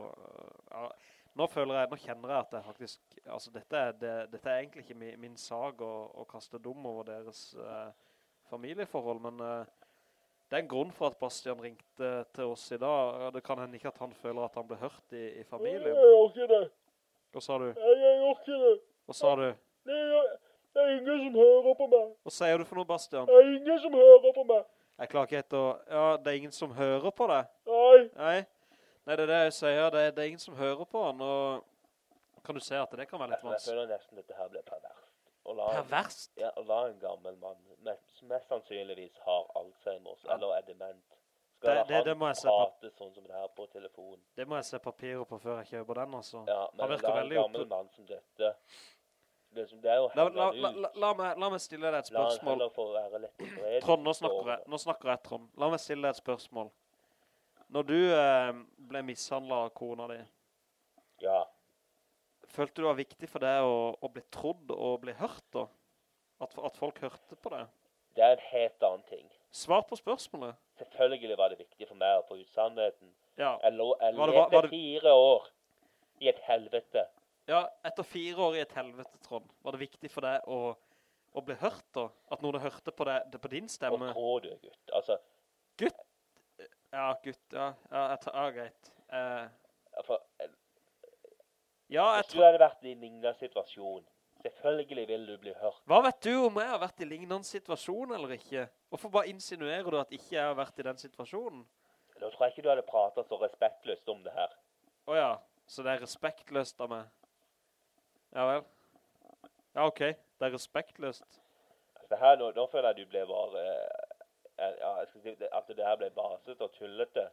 Uh, nå føler jeg, nå kjenner jeg at jeg faktisk, altså dette er, det, dette er egentlig ikke min, min sag å, å kaste dum over deres uh, familieforhold, men eh, det er en grunn for at Bastian ringte til oss i dag. Det kan hende ikke at han føler at han ble hørt i, i
Jeg
familien.
gjør ikke det.
Hva sa du?
Jeg gjør ikke det.
Hva sa du?
Det er, det er ingen som hører på meg.
Hva sier du for noe, Bastian?
Det er ingen som hører på meg.
Jeg klarer ikke helt å... Ja, det er ingen som hører på deg.
Nei.
Nei, Nei det er det jeg sier. Det er, det er ingen som hører på han, og kan du se at det kan være litt vanskelig?
jeg føler nesten dette her blir perverst. Å la,
Perverst?
ja, å la en gammel mann, mest, mest sannsynligvis har Alzheimers,
Ja.
eller er dement,
Det-
skal
det-
han
det se på.
prate sånn som det her på telefon.
Det må jeg se papirer på før jeg kjøper den, altså.
Ja,
Han
men la en gammel
opp-
mann som dette det, som- det er jo
La, la, la, la, meg, la meg stille deg et
La han
spørsmål.
heller få være litt i fred.
Trond, nå snakker jeg, nå snakker jeg Trond. La meg stille deg et spørsmål. Når du eh, ble mishandlet av kona di,
Ja.
Følte du det var viktig for deg å, å bli trodd og bli hørt da? At, at folk hørte på deg?
Det er en helt annen ting.
Svar på spørsmålet.
Selvfølgelig var det viktig for meg å få ut sannheten.
Ja,
Jeg, lå, jeg
Var det- var- var det-
fire år i et helvete.
ja etter fire år i et helvete, Trond, var det viktig for deg å, å bli hørt da? At noen hørte på, deg, det på din
Hva
stemme?
tror du, gutt? Altså,
Gutt? Ja, gutt, ja. Ja, jeg tar, ja greit. Eh,
for, eh,
ja, jeg
hvis du hadde vært i en lignende situasjon, selvfølgelig vil du bli hørt.
Hva vet du om jeg har vært i lignende situasjon eller ikke? Hvorfor bare insinuerer du at ikke jeg har vært i den situasjonen?
Da tror jeg ikke du hadde pratet så respektløst om det her.
Åja, så det er respektløst av meg. Ja vel. Ja, ok. Det er respektløst.
Altså, det her, nå, nå føler jeg du ble bare... eh, ja, jeg skal si at det her ble baset og tullete.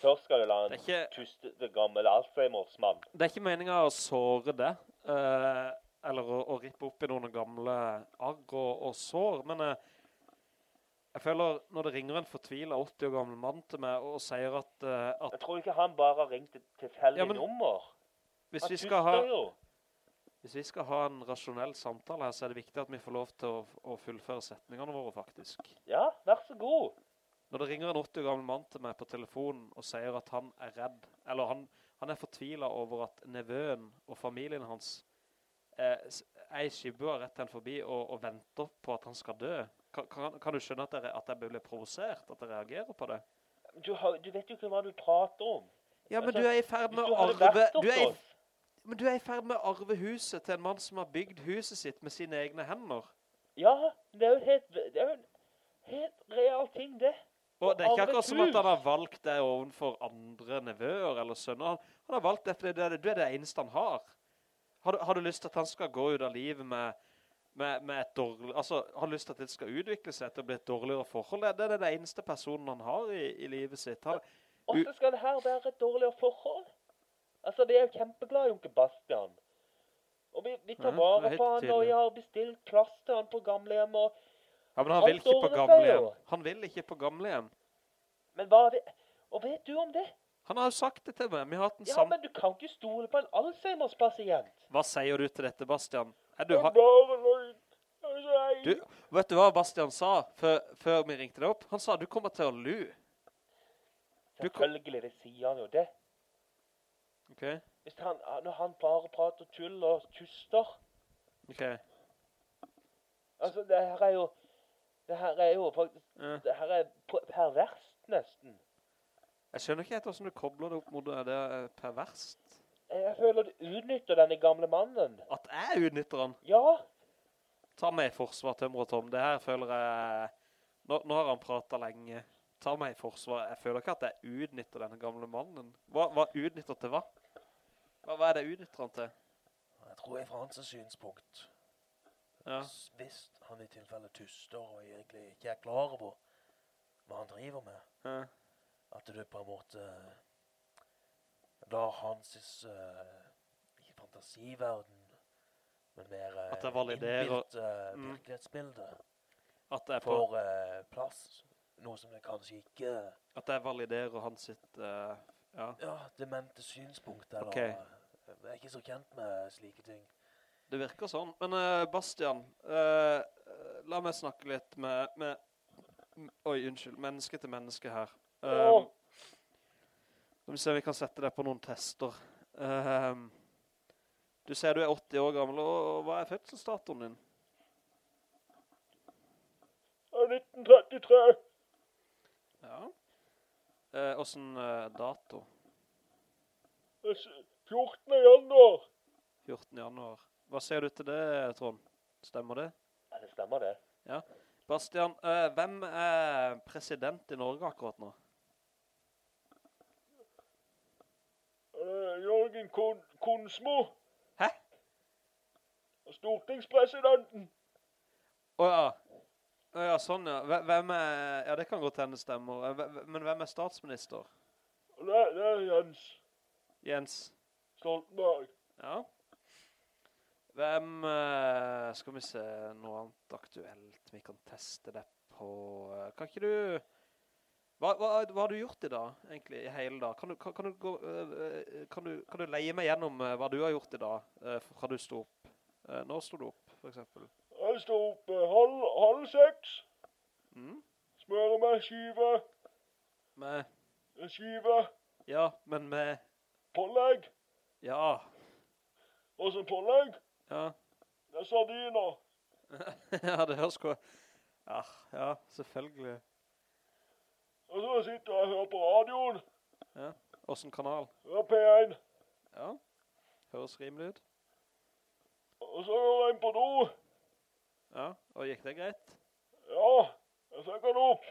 Først skal du la en
ikke-
tuste gammel Alzheimers-mann.
Det er ikke meningen å såre det, eh, eller å, å rippe opp i noen gamle arg og, og sår, men eh, jeg føler når det ringer en fortvilet 80 år gammel mann til meg og sier at, eh, at
Jeg tror ikke han bare har ringt et tilfeldig
Ja,
nummer.
hvis,
Han
vi skal ha,
jo.
hvis vi skal ha en rasjonell samtale her, så er det viktig at vi får lov til å, å fullføre setningene våre faktisk.
Ja, vær så god.
Når det ringer en 80 år gammel mann til meg på telefonen og sier at han er redd, eller han, han er fortvilet over at nevøen og familien hans eh, er i skibua rett hen forbi og, og venter på at han skal dø, kan, kan, kan du skjønne at jeg, at jeg blir provosert, at jeg reagerer på det?
Du, har, du vet jo ikke hva du prater om.
Ja, men
Altså,
du er i ferd med å arve... Du er, i, men du er i ferd med å arve huset til en mann som har bygd huset sitt med sine egne hender.
Ja, det er jo helt, det er jo en helt real ting, det.
Og det er ikke akkurat som at han har valgt det ovenfor andre nevøer eller sønner. Han, han har valgt det fordi det, er- du er det eneste han har. Har du, har du lyst til at han skal gå ut av livet med, med, med et dårlig... Altså, har du lyst til at det skal utvikle seg til å bli et dårligere forhold? Det, det er det eneste personen han har i, i livet sitt. Han,
Hvorfor skal det her være et dårligere forhold? Altså, vi er jo kjempeglade i onkel Bastian. Og vi, vi tar
Ja, er
vare på han, og vi har bestilt plass til han på gamlehjem, og...
ja, men han
han
vil ikke på gamlehjem. Han vil ikke på gamlehjem.
Men hva. Og vet du om det?
Han har jo sagt det til meg. Vi har hatt en
Ja, men du kan ikke stole på en Alzheimers-pasient.
Hva sier du til dette, Bastian? Er du,
Det
ha...
bare løgn. Altså,
du, vet du hva Bastian sa før, før vi ringte deg opp? Han sa du kommer til å lu.
Selvfølgelig, det sier han jo det.
Ok,
Hvis han, når han bare prater tull og tuster,
ok.
altså, det her er jo... Det her er jo faktisk...
Ja.
Det her er perverst, nesten.
Jeg skjønner ikke helt hvordan du kobler det opp mot det det er perverst.
Jeg føler du utnytter denne gamle mannen.
At jeg utnytter han.
Ja,
Ta meg i forsvar, Tømmer og Tom. Det her føler jeg... Nå, nå har han pratet lenge. Ta meg i forsvar. Jeg føler ikke at jeg utnytter denne gamle mannen. Hva, hva utnytter til hva? hva? Hva er det utnytter han til?
Jeg tror jeg fra hans synspunkt,
Ja.
hvis han i tilfelle tuster og egentlig ikke er klar på hva han driver med,
ja.
at du på en måte lar hans uh, fantasiverden, men mer uh,
At det validerer-
innbilt uh, virkelighetsbilde
At på,
får uh, plass. Noe som det kanskje ikke
at det validerer hans sitt... eh, ja.
Ja, demente synspunkt, eller
okay.
eh, Jeg er ikke så kjent med slike ting.
Det virker sånn. Men uh, Bastian, uh, la meg snakke litt med, med Oi, unnskyld. Menneske til menneske her. Um, vi ser vi kan sette deg på noen tester. Um, du ser du er 80 år gammel, og hva er fødselsdatoen din?
Det er 1933.
Ja. Eh, Åssen uh, dato?
Er s- 14. januar.
14. januar. Hva sier du til det, Trond? Stemmer det?
Ja, det stemmer det. Ja.
Bastian, eh, hvem er president i Norge akkurat nå?
Uh, Jørgen Kon Konsmo.
Hæ?
Stortingspresidenten.
Å ja. oh, ja, sånn ja. Hvem er... Ja, det kan godt hende stemmer. Men hvem er statsminister?
Det, det er Jens
Jens?
Stoltenberg.
Ja. Hvem, eh, skal vi se noe annet aktuelt vi kan teste det på? Kan ikke du, hva, hva, hva har du gjort i dag, egentlig, i hele dag? Kan du, kan, kan du, gå, eh, kan du, kan du leie meg gjennom eh, hva du har gjort i dag, fra du stod opp? Når stod du opp, for eksempel?
Jeg står opp halv, halv seks.
Mm?
Smører meg skive.
Med,
skive.
ja, men med,
Pålegg.
ja,
så pålegg.
Ja.
Det er sardiner.
ja, det høres godt. Ja, ja, selvfølgelig.
Og så sitter jeg og hører på radioen.
Ja, Hvordan kanal?
Hører P1.
Ja, høres rimelig ut.
Og så går jeg inn på do.
Ja, og gikk det greit?
Ja, jeg fikk den opp.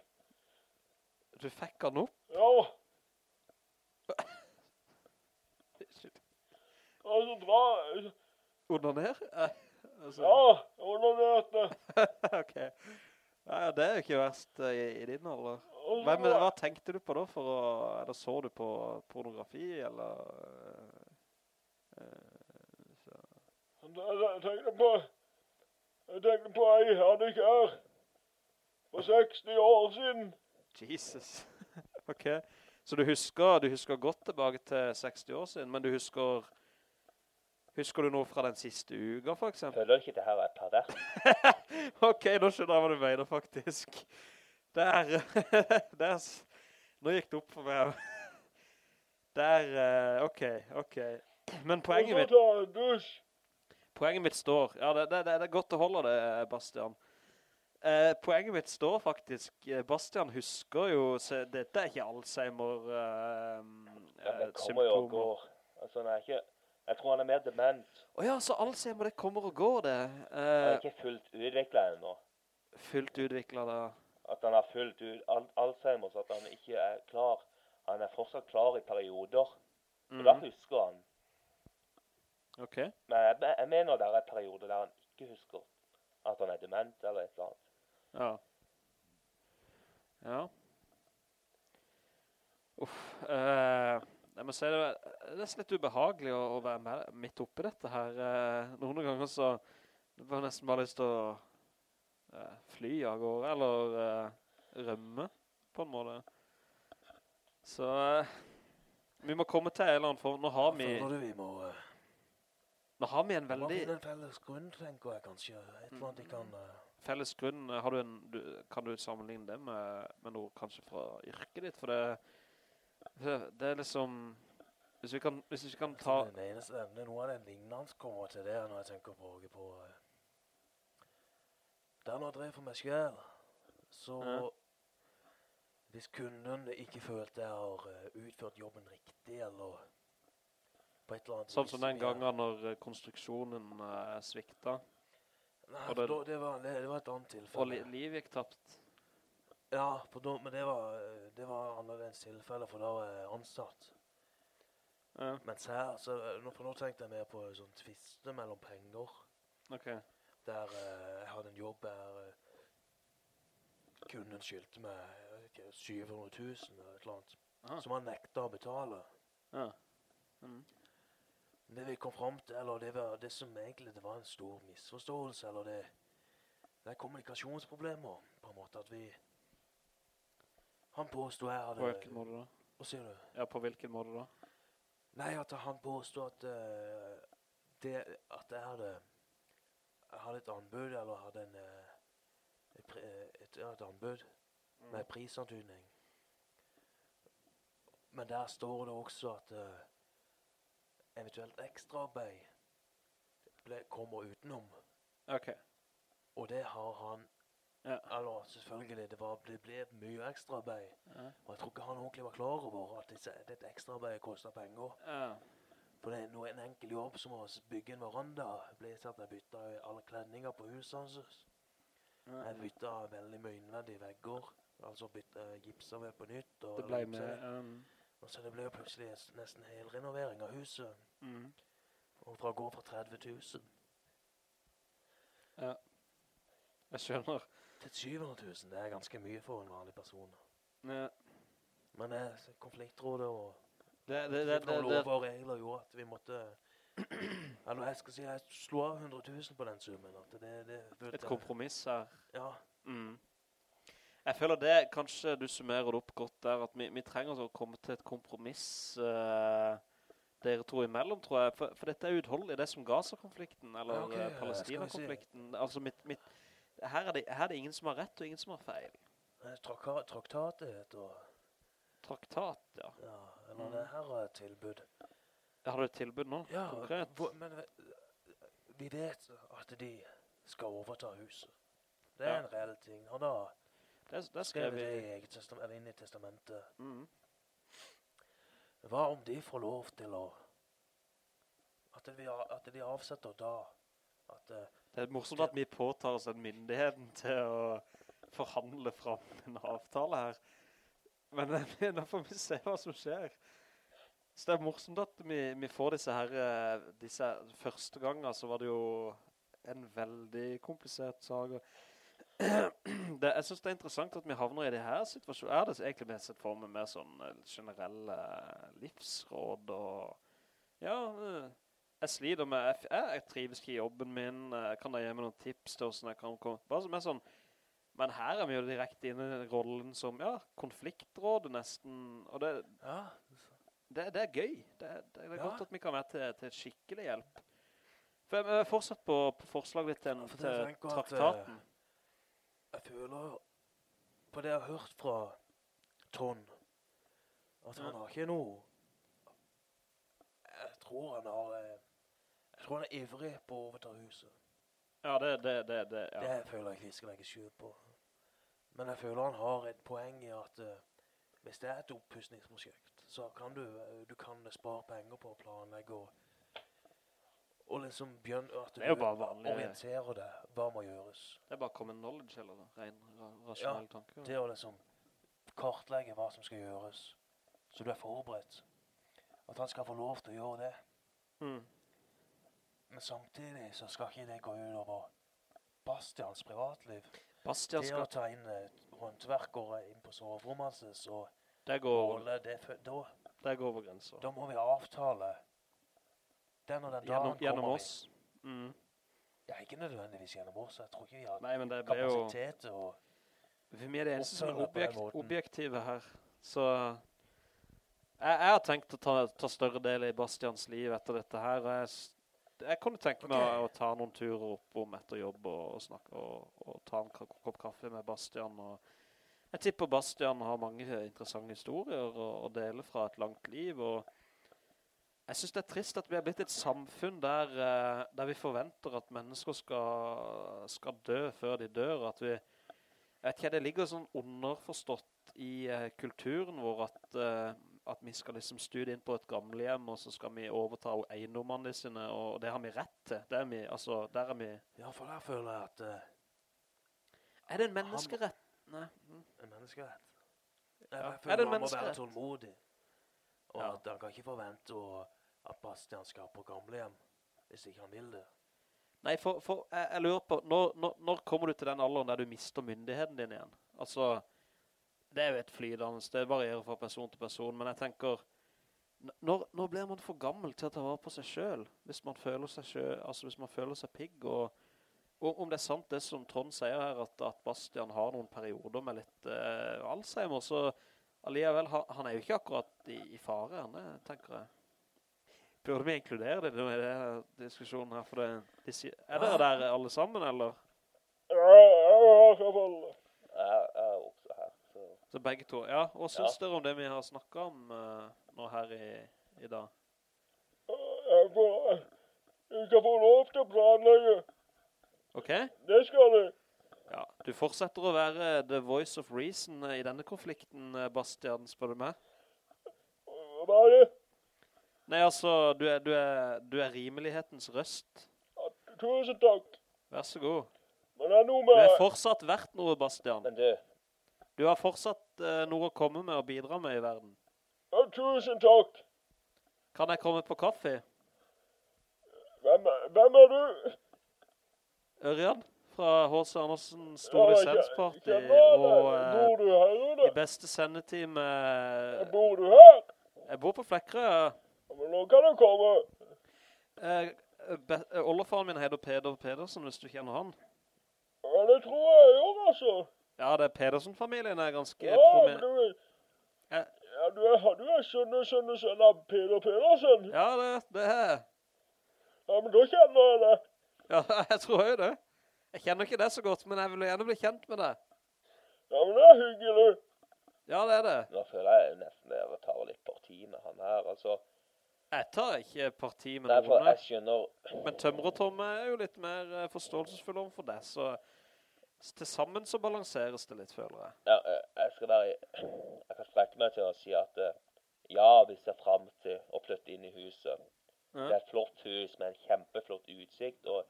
Du fikk den opp?
Ja. Og så drar
Ned? Eh, altså,
Ja, onanerte.
ok. Ja, det er jo ikke verst eh, i, i din alder.
Hvem,
Hva, tenkte du på da for å, eller så du på pornografi, eller? eh, eh,
jeg tenkte på Jeg tenkte på ei hadde ikke her for 60 år siden.
Jesus. ok. Så du husker, du husker godt tilbake til 60 år siden, men du husker, husker du noe fra den siste uka, for eksempel?
Føler du ikke det her er der?
ok, nå skjønner jeg hva du mener, faktisk. Der, der, nå gikk det opp for meg. Der, eh, ok, ok. Men poenget mitt, poenget mitt står, ja, det, det, det er godt å holde det, Bastian. Eh, poenget mitt står faktisk, eh, Bastian husker jo, se, dette er ikke Alzheimer eh,
Ja,
eh,
det kommer jo og går. Altså, han er ikke Jeg tror han er mer dement.
Åja, så Alzheimer, det kommer og går det.
Han er
Eh,
ikke fullt utviklet ennå.
fullt utviklet da.
At han har fullt ut al Alzheimer, så at han ikke er klar. Han er fortsatt klar i perioder. Så da
Mhm.
husker han.
Ok.
Men jeg, jeg mener det er perioder der han ikke husker at han er dement eller et eller annet.
Ja. Ja. Uff. Eh, jeg må si det, er nesten litt ubehagelig å, å være med, midt oppe i dette her. Eh, noen ganger så var nesten bare lyst til å eh, fly av gårde, eller eh, rømme, på en måte. Så eh, vi må komme til en eller annen form. Nå har vi,
vi må, eh,
nå har vi en
må
veldig
finne en felles grunn, tenker jeg kanskje. Et eller annet de kan... eh,
felles grunn, har du en, du, kan du sammenligne det med, med noe kanskje fra yrket ditt? For det, det, er liksom, hvis vi kan, hvis vi kan ta,
Den eneste, det er noe av den lignende kommer til det når jeg tenker på, på Det er når jeg drev for meg selv, så
Ja.
hvis kunden ikke følte jeg har eh, utført jobben riktig, eller på et eller annet
sånn som den gangen når eh, konstruksjonen eh, svikta,
Nei,
det-
det, var, det, var et annet
og li, liv gikk tapt.
Ja, da, men det var, det var annerledes tilfelle, for da var jeg ansatt.
Ja,
Mens her, så, nå, for nå tenkte jeg mer på sånn tviste mellom penger.
Okay.
Der eh, jeg hadde en jobb der eh, kunden skyldte meg ikke, 700 000 eller et eller annet.
Aha.
Som han nekta å betale.
Ja. Mm.
Det vi kom fram til, eller det var det som egentlig det var en stor misforståelse, eller det, det er kommunikasjonsproblemer, på en måte, at vi Han påstod jeg hadde
På hvilken måte da?
Hva sier du?
Ja, på hvilken måte da?
Nei, at han påstod at uh, det At jeg hadde Jeg hadde et anbud, eller hadde en uh, et, et, et anbud med prisantydning. Men der står det også at uh, eventuelt ekstraarbeid kommer utenom.
Ok.
Og det har han
Ja.
Eller selvfølgelig, det, var, det ble mye ekstraarbeid.
Ja.
Og jeg tror ikke han ordentlig var klar over at disse, dette ekstraarbeidet kosta penger.
Ja.
For det er noe, en enkel jobb som å bygge en veranda. ble til at jeg bytta alle kledninger på huset hans. Jeg bytta veldig mye innvendige vegger. Altså bytta gipsa ved på nytt. Og
Det ble med, um,
Og så det ble jo plutselig nesten helrenovering av huset.
mm.
Og fra å gå fra 30 000
Jeg skjønner.
Til 700 000, det er ganske mye for en vanlig person.
Ja.
Men det er konfliktrådet og
Det, det, det, det, det,
lover og regler gjorde at vi måtte Eller jeg skal si, jeg slo av 100 000 på den summen. Det, det
Et kompromiss her.
Ja,
Mm. Jeg føler det, kanskje du summerer det opp godt der, at vi, vi trenger å komme til et kompromiss uh, dere to imellom, tror jeg. For, for dette er utholdelig, det er som Gaza-konflikten, eller
Ja, ok,
eh. Palestina-konflikten. Altså, mitt, mitt, her, er det, her er det ingen som har rett, og ingen som har feil.
Traktat, traka- traktatet heter
Traktat, ja.
ja, eller det her er et tilbud.
Har du et tilbud nå,
Ja,
konkret?
hvor- men eh, vi vet at de skal overta huset. Det er
Ja.
en reell ting. Han har
Det, det skrev
skrevet det i eget testament, eller inn i testamentet.
Mm.
Hva om de får lov til å At, vi, at de avsetter da at eh,
Det er morsomt at vi påtar oss den myndigheten til å forhandle fram en avtale her. Men eh, nå får vi se hva som skjer. Så det er morsomt at vi, vi får disse her, eh, disse første ganger så var det jo en veldig komplisert sag. Det, jeg synes det er interessant at vi havner i det her situasjonen. Er det egentlig mest sett for meg mer sånn eh, generelle livsråd og ja, jeg sliter med, jeg, jeg, trives ikke i jobben min, eh, kan da gi meg noen tips til hvordan jeg kan komme, bare som er sånn, men her er vi jo direkte inne i rollen som, ja, konfliktråd nesten, og det,
Ja,
det, det er gøy, det, er- det er
Ja.
godt at vi kan være til, til skikkelig hjelp. For jeg, jeg fortsatt på, på forslaget ditt til,
Ja,
til
traktaten. at,
traktaten.
jeg føler På det jeg har hørt fra Ton, at han har ikke noe Jeg tror han har eh, Jeg tror han er ivrig på å overta huset.
Ja, det, det, det, det, ja.
Det føler jeg ikke vi skal legge skjul på. Men jeg føler han har et poeng i at uh, hvis det er et oppussingsprosjekt, så kan du, uh, du kan spare penger på å planlegge og, og liksom begynne at
er
du orienterer deg hva må gjøres.
Det er bare common knowledge, eller ren rasjonell ja, tanke.
Det å liksom kartlegge hva som skal gjøres, så du er forberedt. At han skal få lov til å gjøre det.
Mm.
Men samtidig så skal ikke det gå ut over Bastians privatliv.
Bastian
Det å
skal,
ta inn eh, håndverkere inn på soverommet hans og
går,
holde det fø- da,
det går over grensa.
da må vi avtale den og den dagen
Gjennom, gjennom
kommer vi.
oss. Mm.
Ja, ikke nødvendigvis gjennom oss. Jeg tror ikke vi har
Nei, men det ble jo...
kapasitet til å
Vi er det eneste som er
Oppfølger på den
objekt,
måten.
objektive her. Så jeg, jeg har tenkt å ta, ta større del i Bastians liv etter dette her. og Jeg, s- jeg kunne tenke meg
okay.
å, å ta noen turer opp om etter jobb og, og snakke og, og ta en kopp kaffe med Bastian. Og jeg tipper Bastian har mange interessante historier å, dele fra et langt liv. og jeg synes det er trist at vi er blitt et samfunn der, eh, der vi forventer at mennesker skal, skal dø før de dør. At vi, jeg vet ikke, det ligger sånn underforstått i eh, kulturen vår at, eh, at vi skal liksom studie inn på et gamlehjem, og så skal vi overta eiendommene sine, og det har vi rett til. Det er vi, altså, der er vi...
Ja, for der føler jeg at Uh,
Er det en menneskerett? Nei. Mm.
en menneskerett Jeg,
Ja.
jeg
Er det
føler man må være tålmodig. Og
Ja.
at han kan ikke forvente å, at Bastian skal på gamlehjem hvis ikke han vil det.
Nei, for, for jeg, jeg lurer på, når, når, når kommer du til den alderen der du mister myndigheten din igjen? Altså, det er jo et flydans, det varierer fra person til person, men jeg tenker, når, når blir man for gammel til å ta vare på seg selv? Hvis man føler seg selv, altså hvis man føler seg pigg, og, og om det er sant det som Trond sier her, at, at Bastian har noen perioder med litt eh, Alzheimer, så alligevel, han, han er jo ikke akkurat i, i fare, han er, tenker jeg. Burde vi inkludere det i denne diskusjonen her? Det, de, er dere der alle sammen, eller?
Ja, jeg har i hvert fall
Jeg, jeg er også her, så
begge to. Ja, hva synes dere om det vi har snakket om uh, nå her i, i dag?
jeg får, jeg skal få lov til å planlegge.
Ok?
Det skal jeg.
Ja, du fortsetter å være the voice of reason eh, i denne konflikten, eh, Bastian, spør du meg?
Hva er det?
Nei, altså, du er, du er, du er rimelighetens røst.
Ja, Tusen takk.
Vær så god.
Men det er noe med...
Du er fortsatt verdt noe, Bastian.
Men du,
Du har fortsatt eh, noe å komme med og bidra med i verden.
ja, Tusen takk.
Kan jeg komme på kaffe?
Hvem, er- hvem er du?
Ørjan fra H.C. Andersen Store
Ja,
Lisensparty og eh,
du her
i beste sendetime
Bor du her?
Jeg bor på Flekkerøy.
Ja, men nå kan du komme.
Eh, eh, oldefaren min heter Peder Pedersen, hvis du kjenner han.
Ja, det tror jeg jeg gjør, altså.
Ja, det er Pedersen-familien er ganske
Ja, du...
Ja.
Du er, du er sønne, sønne, sønne av Peder Pedersen.
Ja, det, det er...
Ja, men da kjenner jeg det.
Ja, jeg tror jo det. Jeg kjenner ikke det så godt, men jeg vil gjerne bli kjent med det.
Ja, men det er hyggelig.
Ja, det er det.
Nå føler jeg nesten det å ta litt parti med han her, altså.
Jeg tar ikke parti med
Nei, for jeg skjønner...
Men Tømmer og Tomme er jo litt mer eh, forståelsesfull overfor det, så til sammen så balanseres det litt, føler jeg.
Ja, eh, jeg skal være... Jeg kan strekke meg til å si at eh, ja, vi ser frem til å flytte inn i huset. Det er et flott hus med en kjempeflott utsikt og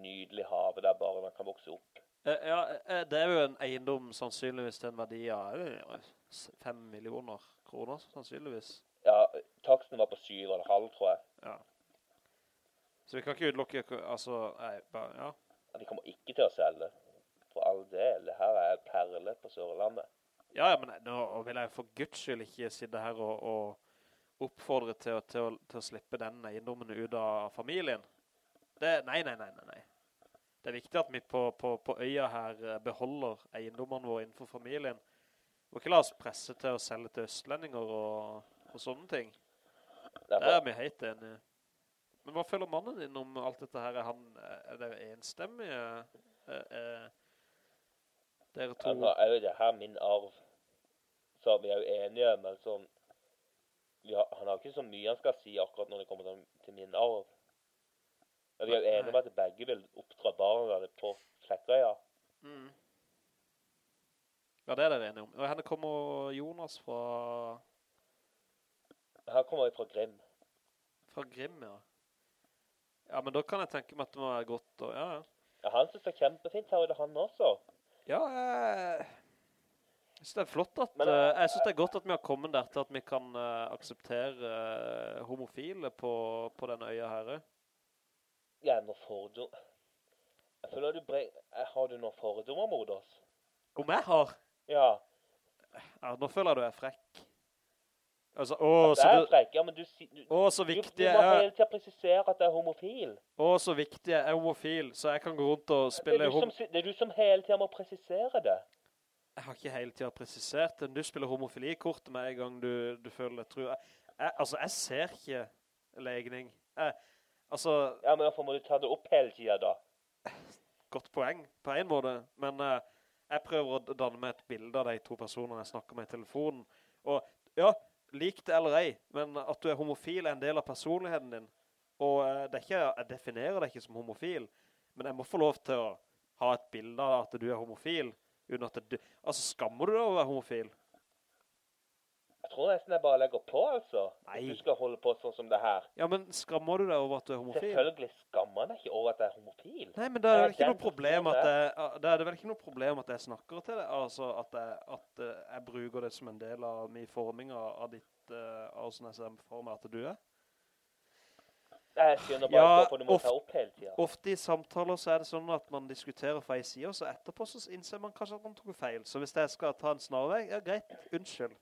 nydelig havet der barna kan vokse opp.
Eh, Ja, det er jo en eiendom sannsynligvis til en verdi av s- fem millioner kroner, sannsynligvis.
Ja, taksten var på syv og en halv, tror jeg.
Ja. Så vi kan ikke utelukke, altså, nei, bare, ja.
Vi kommer ikke til å selge. For all del, det her er perle på Sørlandet.
Ja, ja, men nå vil jeg for guds skyld ikke sitte her og, og oppfordre til, til, å, til å slippe den eiendommen ut av familien. Det, nei, nei, nei, nei, nei. Det er viktig at vi på, på, på øya her eh, beholder eiendommene våre innenfor familien. Må ikke la oss presse til å selge til østlendinger og, og sånne ting. Der
Derfor,
er vi helt enige. Men hva føler mannen din om alt dette her? Er, han, er det enstemmige? Er, er dere to?
altså, er jo det her min arv. Så vi er jo enige, men sånn... Har, han har ikke så mye han skal si akkurat når det kommer til, til min arv. Men vi er jo enige om at begge vil oppdra barna på Flekkøya.
Mm. Ja, det er dere enige om. Og henne kommer Jonas fra,
Her kommer vi fra Grim.
fra Grim, ja. Ja, men da kan jeg tenke meg at det må være godt, og ja, ja.
Ja, han synes det er kjempefint her ute, han også.
Ja, jeg, jeg synes det er flott at,
Men,
eh,
eh,
jeg synes det er godt at vi har kommet der til at vi kan uh, akseptere uh, homofile på, på denne øya her.
Ja, noe fordom... Jeg føler du bre... Eh, Har du noen fordommer mot oss?
Om jeg har?
Ja,
Ja, nå føler jeg du er frekk. Altså, å,
det
så, du.
Ja, men du, du,
å, så
du, du
viktig
må
jeg
hele tiden presisere at det er homofil.
å, så viktig jeg er homofil, så jeg kan gå rundt og
Det
spille
er, du som, det er du som hele tiden må presisere det.
Jeg har ikke hele tiden presisert det. Du spiller homofilikortet med en gang du, du føler det, tror jeg. jeg. Altså, jeg ser ikke legning. Jeg, altså,
Ja, men hvorfor må du ta det opp hele tiden da?
godt poeng på en måte, men uh, jeg prøver å danne meg et bilde av de to personene jeg snakker med i telefonen. Og ja, lik det eller ei, men at du er homofil er en del av personligheten din. Og eh, det er ikke, jeg definerer deg ikke som homofil, men jeg må få lov til å ha et bilde av at du er homofil, uten at du, altså skammer du deg over å være homofil?
Tror nesten jeg bare legger på, altså.
Nei.
Hvis du skal holde på sånn som det her.
Ja, men skammer du deg over at du er homofil?
Selvfølgelig skammer jeg meg ikke over at jeg er homofil.
Nei, men det er
det
vel ikke noe problem at jeg, det er det vel ikke noe problem at jeg snakker til det, altså at jeg, at eh, jeg bruker det som en del av min forming av, ditt, eh, av hvordan jeg ser for meg at du er.
Jeg skjønner bare
Ja,
hvorfor du må
ofte,
ta opp hele tiden.
Ofte i samtaler så er det sånn at man diskuterer fra en side, og så etterpå så innser man kanskje at man tok feil. Så hvis jeg skal ta en snarvei, ja greit, unnskyld.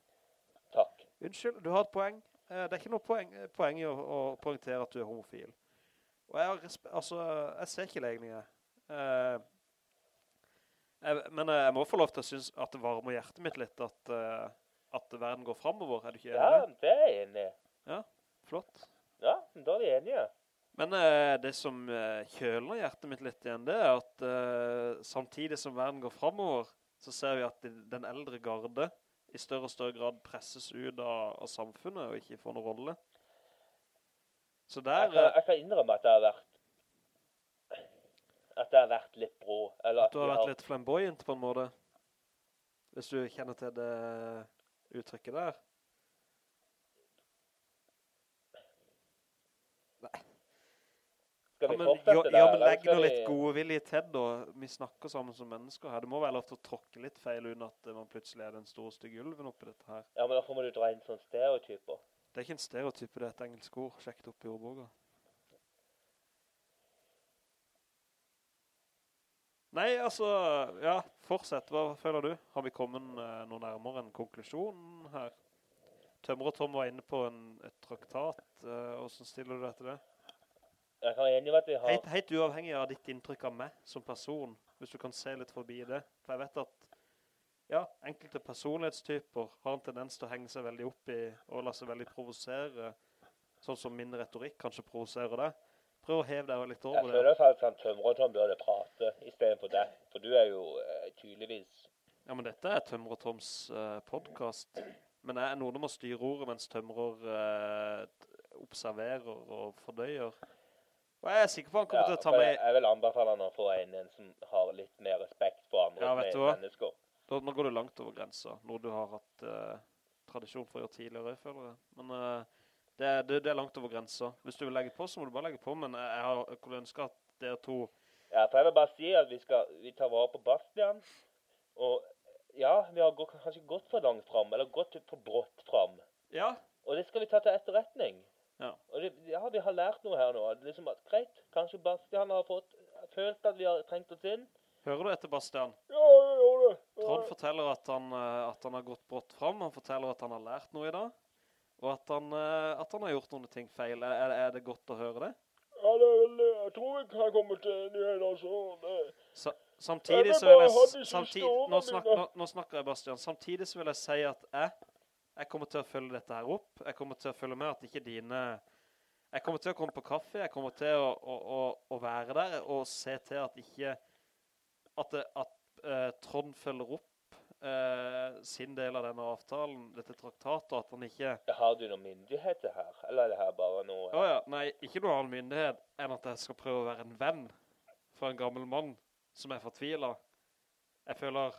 Unnskyld, du har et poeng. Eh, Det er ikke noe poeng, poeng i å, å poengtere at du er homofil. Og jeg altså, jeg ser ikke legninger. Eh, jeg, men eh, jeg må få lov til å synes at det varmer hjertet mitt litt at, eh, at verden går fremover. Er du ikke enig
Ja,
det?
er jeg enig Ja,
Flott.
Ja, da er vi enige.
Men eh, det som eh, kjøler hjertet mitt litt igjen, det er at eh, samtidig som verden går fremover, så ser vi at den eldre garde i større og større grad presses ut av, av samfunnet og ikke får noen rolle. Så der...
Jeg kan, jeg kan innrømme at det har vært at det har vært litt brå. Eller
At du har
vært
vært litt flamboyant på en måte. Hvis du kjenner til det uttrykket der.
Skal
Ja, men,
fortsette der?
ja, men legg
noe
nå litt gode vilje til da. Vi snakker sammen som mennesker her. Det må være lov til å tråkke litt feil uten at man plutselig er den store stygge ulven oppi dette her.
Ja, men hvorfor må du dra inn sånne stereotyper?
Det er ikke en stereotype, det er et engelsk ord. Sjekk det opp i ordboka. Nei, altså, ja, fortsett. Hva føler du? Har vi kommet eh, noe nærmere en konklusjon her? Tømmer og Tom var inne på en, et traktat. Eh, hvordan stiller du deg til det?
Jeg kan enig at vi har
Helt, helt uavhengig av ditt inntrykk av meg som person, hvis du kan se litt forbi det. For jeg vet at, ja, enkelte personlighetstyper har en tendens til å henge seg veldig opp i, og la seg veldig provosere, sånn som min retorikk kanskje provoserer deg. Prøv å heve deg litt over det.
Jeg føler faktisk at Tømrer-Tom burde prate i stedet for deg. For du er jo uh, tydeligvis
Ja, men dette er Tømrer Toms uh, podcast. Men det er noe må styre ordet mens Tømrer uh, observerer og fordøyer. Og jeg er sikker på han kommer til å ta
meg...
med...
jeg, jeg vil anbefale han å få en, en som har litt mer respekt for andre
Ja, vet du hva?
mennesker.
Nå, nå går du langt over grensa, noe du har hatt eh, tradisjon for å gjøre tidligere, føler jeg. Men eh, det, det, det er langt over grensa. Hvis du vil legge på, så må du bare legge på, men jeg, jeg har jeg kunne ønske at dere to...
Ja, for jeg vil bare si at vi skal vi tar vare på Bastian. Og ja, vi har gått, kanskje gått for langt fram, eller gått for brått fram.
Ja,
Og det skal vi ta til etterretning.
Ja.
Og det, ja, vi har lært noe her nå. Liksom at, greit, kanskje Bastian har fått, følt at vi har trengt oss inn.
hører du etter, Bastian?
Ja, jeg gjør det.
Trond forteller at han, eh, at han har gått brått fram, han forteller at han har lært noe i dag, og at han, eh, at han har gjort noen ting feil. Er, er det godt å høre det?
Ja, det er veldig Jeg tror jeg kan komme til enighet, altså.
Samtidig så vil jeg, samtid, nå, snak, nå, nå snakker jeg, Bastian. Samtidig så vil jeg si at jeg, jeg kommer til å følge dette her opp. Jeg kommer til å følge med at ikke dine... Jeg kommer til å komme på kaffe, jeg kommer til å, å, å, å være der og se til at ikke... At, det, at uh, Trond følger opp uh, sin del av denne avtalen, dette traktatet, at han ikke...
Har du noen myndigheter her? Eller er det her bare noe
Å ja, nei, ikke noe annen myndighet enn at jeg skal prøve å være en venn for en gammel mann som er fortvila. Jeg føler...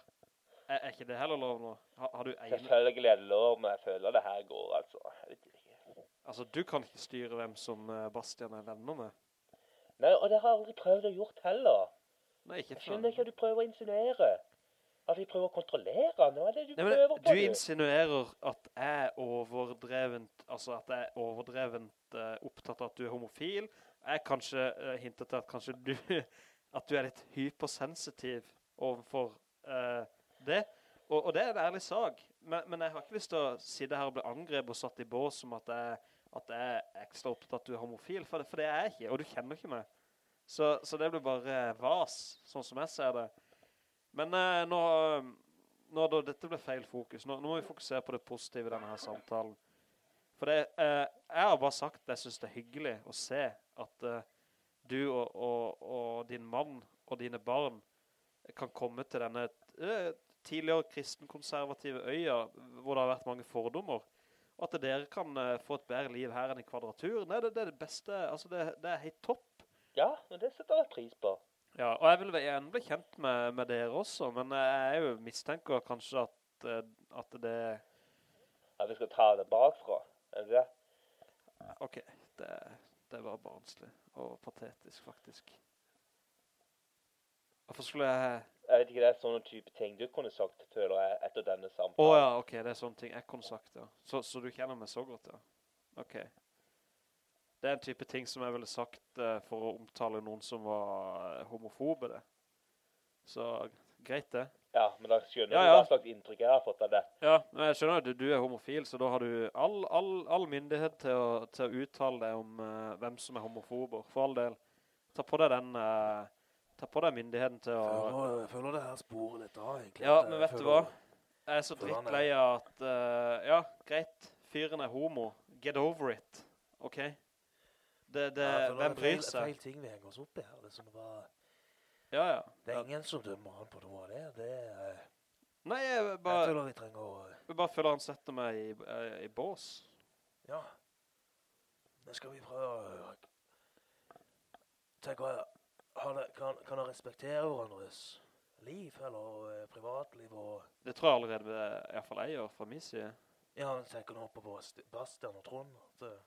Er, er ikke det heller lov nå? Har, har du egen...
Selvfølgelig er det lov, men jeg føler det her går, altså. Jeg.
Altså, du kan ikke styre hvem som eh, Bastian er venner med.
Nei, og det har jeg aldri prøvd å gjort heller.
Nei, ikke
Jeg
for...
skjønner ikke at du prøver å insinuere. At vi prøver å kontrollere han. Hva er det du
Nei, men
prøver på?
du insinuerer at jeg er overdrevent, altså at jeg er overdrevent uh, opptatt av at du er homofil. Jeg kanskje uh, hintet til at kanskje du, at du er litt hypersensitiv overfor eh, det. Og, og det er en ærlig sak. Men, men jeg har ikke lyst til å sitte her og bli angrepet og satt i bås som at jeg, at jeg er ekstra opptatt at du er homofil, for det, for det er jeg ikke, og du kjenner ikke meg. Så, så det blir bare vas, sånn som jeg ser det. Men eh, nå, nå dette ble feil fokus. Nå, nå må vi fokusere på det positive i denne her samtalen. For det, eh, jeg har bare sagt at jeg synes det er hyggelig å se at eh, du og, og, og din mann og dine barn kan komme til denne eh, tidligere kristenkonservative øya, hvor det har vært mange fordommer, og at dere kan eh, få et bedre liv her enn i kvadratur. Nei, det, det er det beste, altså det, det er helt topp.
Ja, men det setter jeg pris på.
Ja, og jeg vil gjerne bli kjent med, med dere også, men jeg er jo mistenker kanskje at, eh, at det...
At vi skal ta det bakfra. Er det det?
Ok, det, det var barnslig og patetisk, faktisk. Hvorfor skulle jeg...
Jeg vet ikke, det er sånne type ting du kunne sagt, føler jeg, etter denne
Å
oh,
ja, ok, det er sånne ting jeg kunne sagt, ja. Så, så du kjenner meg så godt, ja. Ok. Det er en type ting som jeg ville sagt eh, for å omtale noen som var eh, homofobe, det. Så greit det.
Ja, men da skjønner
Ja,
du
ja.
hva slags inntrykk jeg har fått av det.
Ja, men jeg skjønner at du, du er homofil, så da har du all, all, all myndighet til å, til å uttale deg om uh, hvem som er homofober. For all del. Ta på deg den, eh, ta på deg myndigheten til å...
Føler, jeg føler det her sporet litt av, egentlig.
Ja, men
jeg
vet du hva? Jeg er så drittlei av at, Uh, ja, greit, fyren er homo. Get over it, ok? Det, det,
Ja, jeg føler
hvem
det er
bryr
feil,
seg?
ting vi henger oss opp i her. Det, som bare,
Ja, ja.
det er ingen som dømmer han på noe av det. det er,
Nei, jeg
jeg føler vi trenger å...
jeg bare føler han setter meg i, eh, i bås.
Ja. Nå skal vi prøve å... Tenker jeg, kan, kan jeg respektere hverandres liv, eller eh, privatliv, og...
Det tror jeg allerede, i hvert fall jeg gjør fra min side.
Ja, jeg tenker nå på Bastian og Trond. At, eh,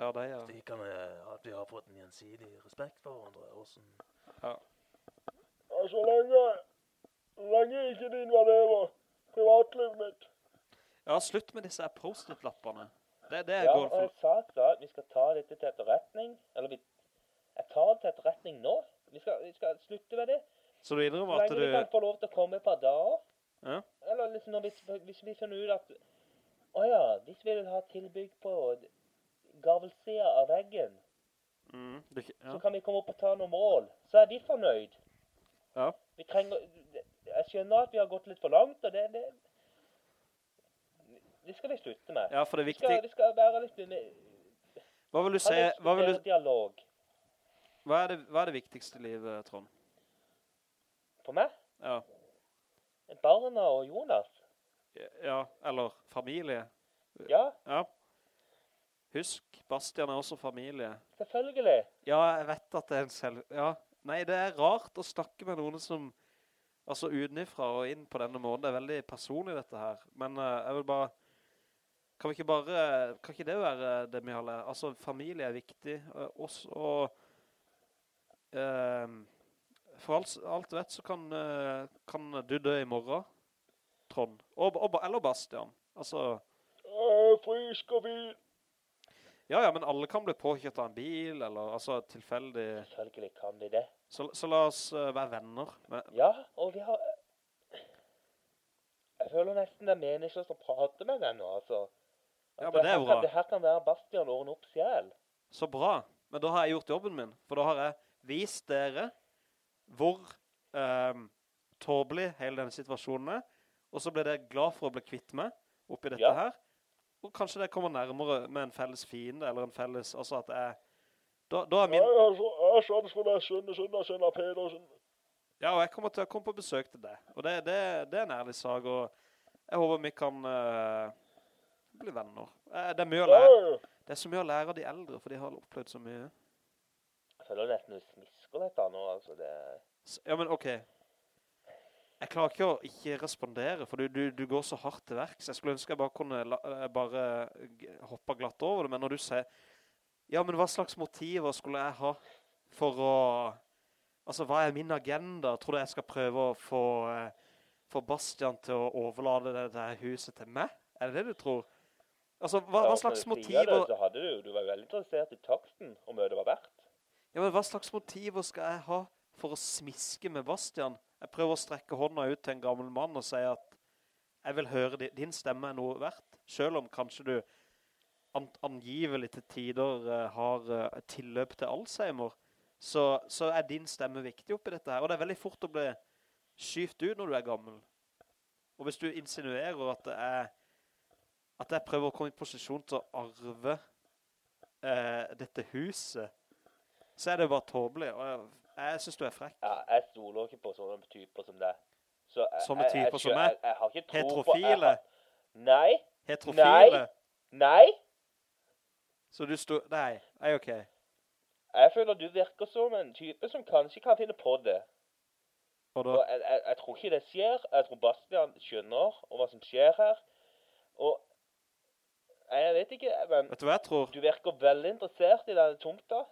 Ja, det ja.
de kan, eh, at vi har fått en gjensidig respekt for hverandre. Hvordan...
ja.
Ja, så lenge, lenge ikke de invaderer privatlivet mitt.
Ja, slutt med disse post-it-lappene. Det, det
Ja,
går
og jeg
for...
sa at vi skal ta dette til etterretning. Eller vi, tar det til etterretning nå. Vi skal, vi skal slutte med det.
Så du innrømmer at
lenge vi kan få lov til å komme et par dager.
Ja?
Eller liksom når vi, hvis vi finner ut at Å ja, vi vil ha tilbygg på gavelsida av veggen,
Mm, det, ja.
så kan vi komme opp og ta noen mål. Så er de fornøyd.
Ja.
Vi trenger Jeg skjønner at vi har gått litt for langt, og det, det Det skal vi slutte med.
ja, for det er
Vi skal,
viktig.
det skal være litt
Hva vil du si, hva, vil du,
dialog.
Hva, er det, hva er det viktigste i livet, Trond?
For meg?
Ja.
Barna og Jonas.
ja, eller familie.
Ja,
Ja. Husk, Bastian er også familie.
selvfølgelig.
Ja, jeg vet at det er en selv... Ja, nei, det er rart å snakke med noen som... Altså utenifra og inn på denne måten. Det er veldig personlig dette her. Men uh, jeg vil bare... Kan vi ikke bare... Kan ikke det være det vi har lært? Altså, familie er viktig. Uh, også, og... ehm, for alt, alt vet så kan, eh, kan du dø i morgen, Trond. Og, og, eller Bastian. Altså...
Frisk og fin.
Ja, ja, men alle kan bli påkjørt av en bil, eller altså tilfeldig...
Selvfølgelig kan de det.
Så, så la oss eh, være venner. Med...
Ja, og vi har Jeg føler nesten det er meningsløst å prate med deg nå, altså.
Ja, men det er bra.
Kan, det her kan være Bastian åren opp selv.
så bra. Men da har jeg gjort jobben min. For da har jeg vist dere hvor eh, tåpelig hele denne situasjonen er. Og så blir dere glad for å bli kvitt meg oppi dette
Ja.
her. Og kanskje det kommer nærmere med en felles fiende, eller en felles... Altså at jeg... Da, da er min...
har så- jeg Sønne Søndagsønn Pedersen.
Ja, og jeg kommer til å komme på besøk til deg. Og det, det, det er en ærlig sak, og jeg håper vi kan uh, bli venner. Eh, det er mye å lære. Det er så mye å lære av de eldre, for de har opplevd så mye.
Føler nesten du smisker litt da nå, altså. Det
Ja, men ok. Jeg klarer ikke å ikke respondere, for du, du, du går så hardt til verks. Jeg skulle ønske jeg bare kunne la, eh, bare hoppe glatt over det, men når du sier, ja, men hva slags motiver skulle jeg ha for å, altså hva er min agenda? Tror du jeg skal prøve å få, eh, få Bastian til å overlade det der huset til meg? Er det det du tror? Altså, hva, hva
Ja,
slags motiver...
Det, så hadde du, du var veldig interessert i taksten om det var verdt.
Ja, men hva slags motiver skal jeg ha for å smiske med Bastian? Jeg prøver å strekke hånda ut til en gammel mann og si at jeg vil høre di- din stemme er noe verdt, selv om kanskje du an angivelig til tider eh, har eh, tilløp til Alzheimer, så, så er din stemme viktig oppi dette her. Og det er veldig fort å bli skyft ut når du er gammel. Og hvis du insinuerer at er at jeg prøver å komme i posisjon til å arve eh, dette huset, så er det bare tåpelig. Og jeg, jeg synes du er frekk.
Ja, jeg stoler ikke på sånne typer som deg. Så jeg,
Sånne
jeg- jeg
typer som meg?
Jeg, jeg tro på... jeg
Heterofile?
Nei,
Heterofile.
nei.
Så du sto... Nei, nei, ok.
Jeg føler du virker som en type som kanskje kan finne på det.
Og da...
Og jeg, jeg, jeg tror ikke det skjer. Jeg tror Bastian skjønner hva som skjer her. Og jeg vet ikke, men
Vet du hva jeg tror?
du virker veldig interessert i denne tomta.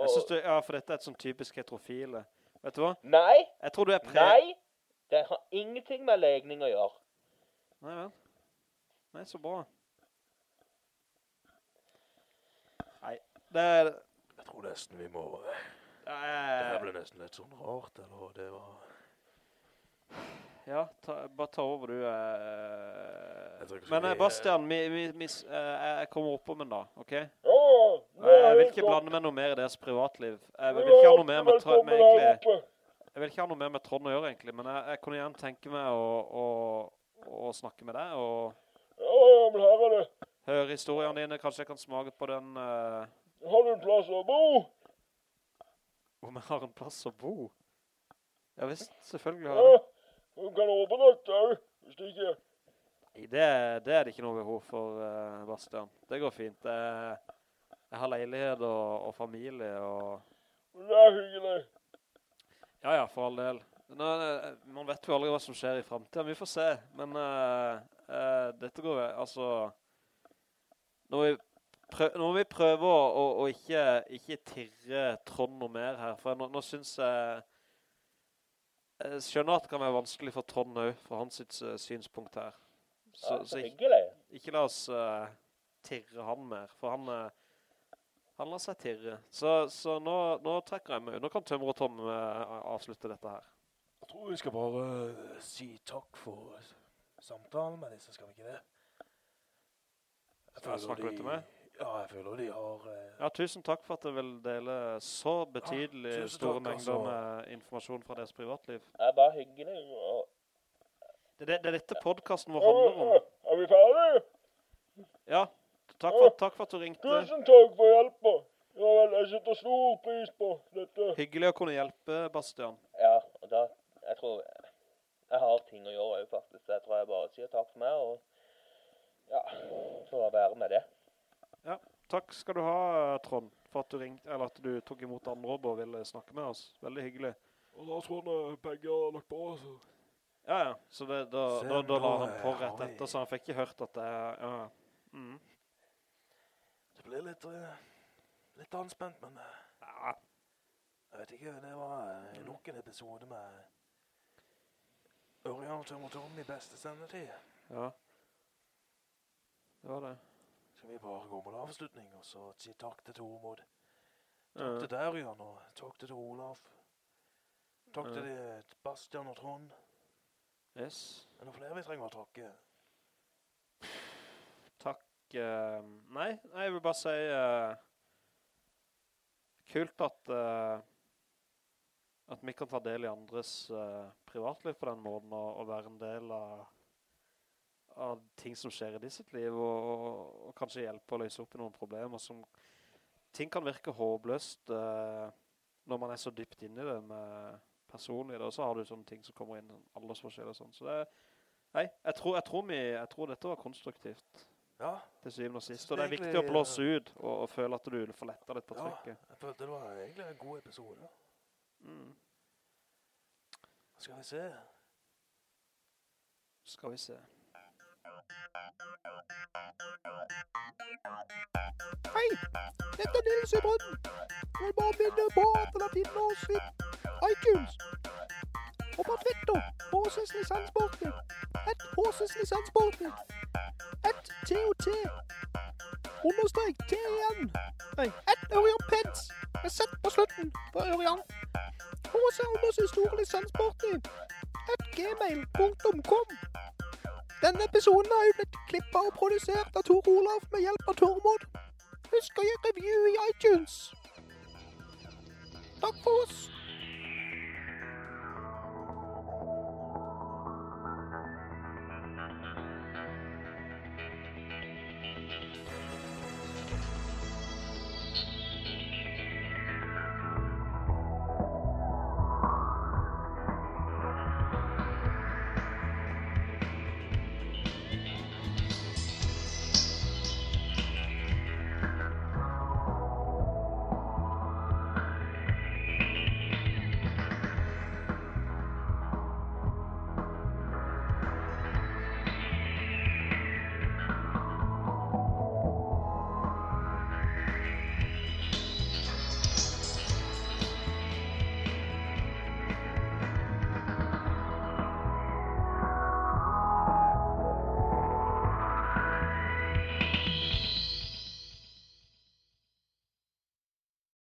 Jeg synes du... Ja, for dette er et sånn typisk heterofile. Vet du hva?
Nei,
Jeg tror du er pre...
nei. Det har ingenting med legning å gjøre.
Nei, vel. Nei, så bra. Nei, det er...
Jeg tror nesten vi må Det
Ja, jeg-
ble nesten litt sånn rart, eller det var
ja ta, bare ta over du. eh.
Jeg
Men eh, Bastian, vi, vi, vi, eh, jeg kommer opp om en da, ok?
Ja, det
Jeg vil ikke blande meg noe mer i deres privatliv. Jeg vil ikke ha noe mer med, med,
med
egentlig... Jeg vil ikke ha noe mer med Trond å gjøre egentlig, men jeg, jeg kunne gjerne tenke meg å, å, å snakke med deg og
Ja, ja, men her er det.
Hør historiene dine. Kanskje jeg kan smake på den, Uh...
Har du en plass å bo?
om jeg har en plass å bo. Ja visst, selvfølgelig har
Ja,
jeg det.
du kan overnatte hvis det ikke
Nei, Det, det er det ikke noe behov for, uh, Bastian. Det går fint. Jeg, jeg har leilighet og, og familie og...
Det er hyggelig.
Ja, ja, for all del. Nå, eh, man vet jo aldri hva som skjer i fremtiden. Vi får se. Men uh, uh, dette går vel, altså... Når vi, prø når vi prøver å, å, å ikke, ikke tirre Trond noe mer her, for nå, nå synes jeg... Jeg skjønner at det kan være vanskelig for Trond også, fra hans eh, synspunkt her. Så,
Ja,
så
så
ikke, ikke la oss tirre han mer, for han, eh, han lar seg tirre. Så, så nå, nå trekker jeg meg. Nå kan Tømmer og Tom eh, avslutte dette her.
Jeg tror vi skal bare eh, si takk for samtalen med disse, skal vi ikke det?
Skal jeg føler litt til meg?
Ja, jeg føler de har eh,
Ja, tusen takk for at du vil dele så betydelig
ja,
store
takk,
mengder
altså.
med informasjon fra deres privatliv.
Det er bare hyggelig. Og...
Det, er det, det er dette podcasten vår handler om.
ja, Er vi ferdige?
Ja, takk for, takk for at du ringte.
Tusen takk for hjelpa. Ja vel, jeg setter stor pris på dette.
Hyggelig å kunne hjelpe, Bastian.
Ja, og da Jeg tror jeg har ting å gjøre òg, faktisk. Jeg tror jeg bare sier takk for meg, og ja, får være med det.
Ja, Takk skal du ha, Trond, for at du ringte, eller at du tok imot andre og ville snakke med oss. Veldig hyggelig.
Og da tror jeg begge har lagt på, så
Ja, ja. Så det, da, da, da la han på rett etter, så han fikk ikke hørt at det ja. Mm.
Ble litt, eh, litt anspent, men eh,
ja.
jeg vet ikke, det var eh, nok en episode med Ørjan og Tom i beste sendetid.
ja. Det var det.
Skal vi bare gå med avslutning, og så si takk til Tormod.
Ja.
Takk til deg, Ørjan, og takk til Olaf. Takk til
Ja.
Bastian og Trond.
Yes.
Er det noen flere vi trenger å takke?
Eh, nei, nei, jeg vil bare si uh, Kult at uh, At vi kan ta del i andres uh, privatliv på den måten, og, og være en del av av ting som skjer i de sitt liv, og, og, og kanskje hjelpe å løse opp i noen problemer som Ting kan virke håpløst når man er så dypt inne i det med personlig, og så har du sånne ting som kommer inn, sånn aldersforskjell og sånn. Så det Nei, jeg tror, jeg, tror vi, jeg tror dette var konstruktivt
Ja,
til syvende og sist. Og det er viktig å blåse ut og, og føle at du får letta litt på trykket. Ja.
jeg følte det var egentlig en god episode.
Mm.
Skal vi se.
Skal vi se.
Hei, dette er Nils i Brønden. Jeg vil bare minne på at dere finner oss i iTunes. Og på Twitter, HSS Lisenssporten. Et HSS Lisenssporten. Et TOT. Understrek T igjen. Nei, et Ørjan Peds. Jeg setter på slutten på Ørjan. HC understrek store lisenssporten. Et gmail.com. Denne episoden har jo blitt klippet og produsert av Tor Olav med hjelp av Tormod. Husk å gi review i iTunes. Takk for oss.